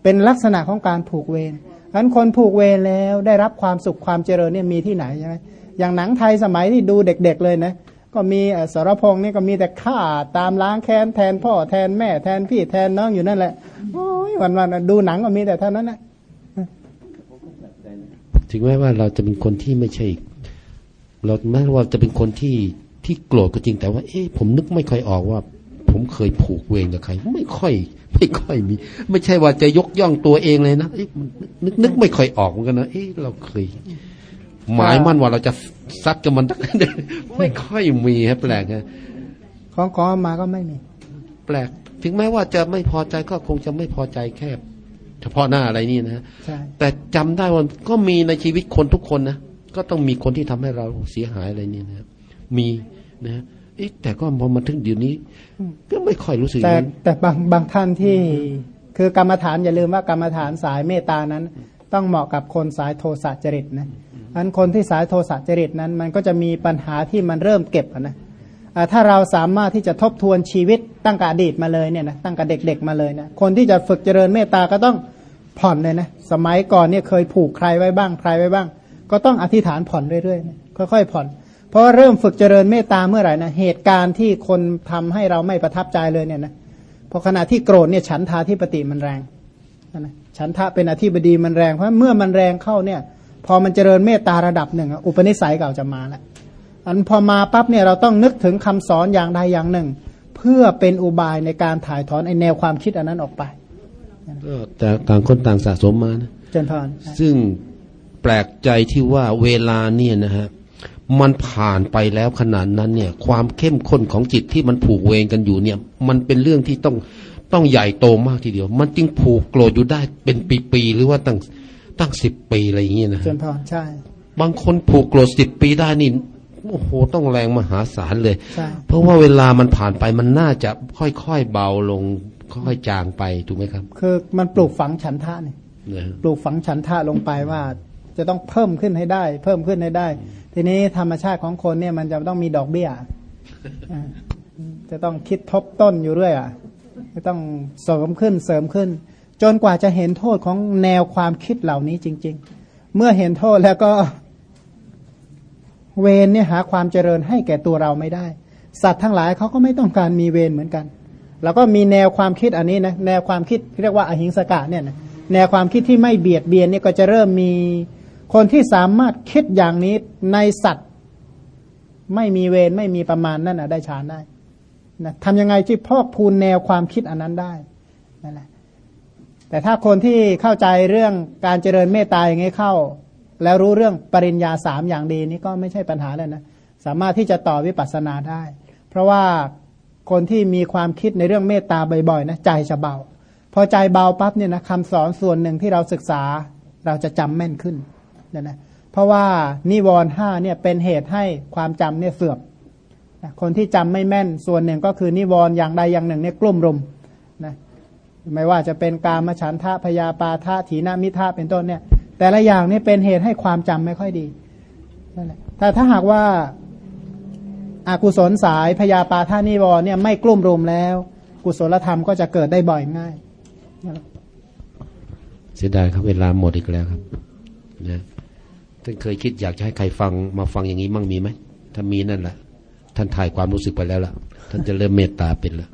เป็นลักษณะของการผูกเวรฉะนั้นคนผูกเวรแล้วได้รับความสุขความเจริญเนี่ยมีที่ไหนใช่ไหมอย่างหนังไทยสมัยที่ดูเด็ก ๆ เลยนะ ก็มีเอ่อสรพงษ์นี่ก็มีแต่ฆ่าตามล้างแค้นแทนพ่อแทนแม่แทนพี่แทนน้องอยู่นั่นแหละโอ้ยวันๆดูหนังก็มีแต่เท่านั้นนะถึงแม้ว่าเราจะเป็นคนที่ไม่ใช่ เราแม้ว่าจะเป็นคนที่ที่โกรธก็จริงแต่ว่า เอ๊ะผมนึกไม่ค่อยออกว่า ผมเคยผูกเวรกับใคร ไม่ค่อย ไม่ค่อยมี ไม่ใช่ว่าจะยกย่องตัวเองเลยนะเอ๊ะมันนึกนึกไม่ค่อยออกเหมือนกันนะเอ๊ะเราเคย หมายมั่นว่าเราจะซัดกับมันไม่ค่อยมีฮะแปลกฮะของขอมาก็ไม่มี แปลก ถึงแม้ว่าจะไม่พอใจก็คงจะไม่พอใจแค่เฉพาะหน้าอะไรนี่นะใช่แต่จำได้ว่าก็มีในชีวิตคนทุกคนนะก็ต้องมีคนที่ทำให้เราเสียหายอะไรนี่นะมีนะเอ๊ะแต่ก็พอมาถึงเดี๋ยวนี้ ก็ไม่ค่อยรู้สึกอแต่ย่างนั้นแต่บางบางท่านที่คือกรรมฐานอย่าลืมว่ากรรมฐานสายเมตตานั้น ต้องเหมาะกับคนสายโทสะจริตนะ อันคนที่สายโทสะจริตนั้น มันก็จะมีปัญหาที่มันเริ่มเก็บนะถ้าเราสามารถที่จะทบทวนชีวิตตั้งแต่อดีตมาเลยเนี่ยนะตั้งแต่เด็ก ๆ มาเลยนะคนที่จะฝึกเจริญเมตตาก็ต้องผ่อนเลยนะสมัยก่อนเนี่ยเคยผูกใครไว้บ้างใครไว้บ้าง ก็ต้องอธิษฐานผ่อนเรื่อยๆนะค่อยๆผ่อน เพราะว่าเริ่มฝึกเจริญเมตตาเมื่อไหร่นะเหตุการณ์ที่คนทำให้เราไม่ประทับใจเลยเนี่ยนะพราะขณะที่โกรธเนี่ยฉันทาธิปติมันแรงนะฉันทะเป็นอธิบดีมันแรงเพราะเมื่อมันแรงเข้าเนี่ย พอมันเจริญเมตตาระดับหนึ่งอะอุปนิสัยเก่าจะมาแล้วอันพอมาปั๊บเนี่ยเราต้องนึกถึงคำสอนอย่างใดอย่างหนึ่ง เพื่อเป็นอุบายในการถ่ายถอนไอแนวความคิดอันนั้นออกไปก็แต่ต่างคนต่างสะสมมานะเจนพรซึ่งแปลกใจที่ว่าเวลาเนี่ยนะฮะมันผ่านไปแล้วขนาดนั้นเนี่ย ความเข้มข้นของจิตที่มันผูกเวรกันอยู่เนี่ย มันเป็นเรื่องที่ต้องต้องใหญ่โตมากทีเดียว มันจึงผูกโกรธอยู่ได้เป็นปีๆหรือว่าตั้ง ตั้งสิบปีอะไรอย่างเงี้ยนะเจฮะนพรใช่ บางคนผูกโกรธสิบปีได้นี่โอ้โหต้องแรงมหาศาลเลยใช่เพราะว่าเวลามันผ่านไปมันน่าจะค่อยๆเบาลงค่อยๆจางไปถูกไหมครับ คือมันปลูกฝังฉันทะเนี่ยนะฮะปลูกฝังฉันทะลงไปว่า จะต้องเพิ่มขึ้นให้ได้ เพิ่มขึ้นให้ได้ ทีนี้ธรรมชาติของคนเนี่ยมันจะต้องมีดอกเบี้ยอ่าจะต้องคิดทบต้นอยู่เรื่อยอะจะต้องเสริมขึ้นเสริมขึ้น จนกว่าจะเห็นโทษของแนวความคิดเหล่านี้จริง ๆ เมื่อเห็นโทษแล้วก็เวรเนี่ยหาความเจริญให้แก่ตัวเราไม่ได้ สัตว์ทั้งหลายเขาก็ไม่ต้องการมีเวรเหมือนกัน แล้วก็มีแนวความคิดอันนี้นะแนวความคิดเรียกว่าอหิงสกะเนี่ยนะแนวความคิดที่ไม่เบียดเบียนเนี่ยก็จะเริ่มมีคนที่สามารถคิดอย่างนี้ในสัตว์ ไม่มีเวรไม่มีประมาณนั่นนะได้ฌานได้นะทำยังไงที่พอกพูนแนวความคิดอันนั้นได้นั่นแหละ แต่ถ้าคนที่เข้าใจเรื่องการเจริญเมตตาอย่างนี้เข้า แล้วรู้เรื่องปริญญาสามอย่างดีนี่ก็ไม่ใช่ปัญหาเลยนะสามารถที่จะต่อวิปัสสนาได้ เพราะว่าคนที่มีความคิดในเรื่องเมตตาบ่อยๆนะใจจะเบา พอใจเบาปั๊บเนี่ยนะคำสอนส่วนหนึ่งที่เราศึกษาเราจะจำแม่นขึ้นนะนะเพราะว่านิวรณ์ห้าเนี่ยเป็นเหตุให้ความจำเนี่ยเสื่อมคนที่จำไม่แม่นส่วนหนึ่งก็คือนิวรณ์อย่างใดอย่างหนึ่งเนี่ยกลุ่มรุม ไม่ว่าจะเป็นกามฉันทะพยาปาทะถีนามิทะเป็นต้นเนี่ย แต่ละอย่างนี่เป็นเหตุให้ความจำไม่ค่อยดีนั่นแหละแต่ถ้าหากว่าอากุศลสายพยาปาทานิวรเนี่ยไม่กลุ่มรุมแล้ว กุศลธรรมก็จะเกิดได้บ่อยง่ายเสียดายครับเวลาหมดอีกแล้วครับนะท่านเคยคิดอยากจะให้ใครฟังมาฟังอย่างนี้มั่งมีไหมถ้ามีนั่นแหละท่านถ่ายความรู้สึกไปแล้วล่ะ ท่านจะเริ่มเมตตาเป็นแล้ว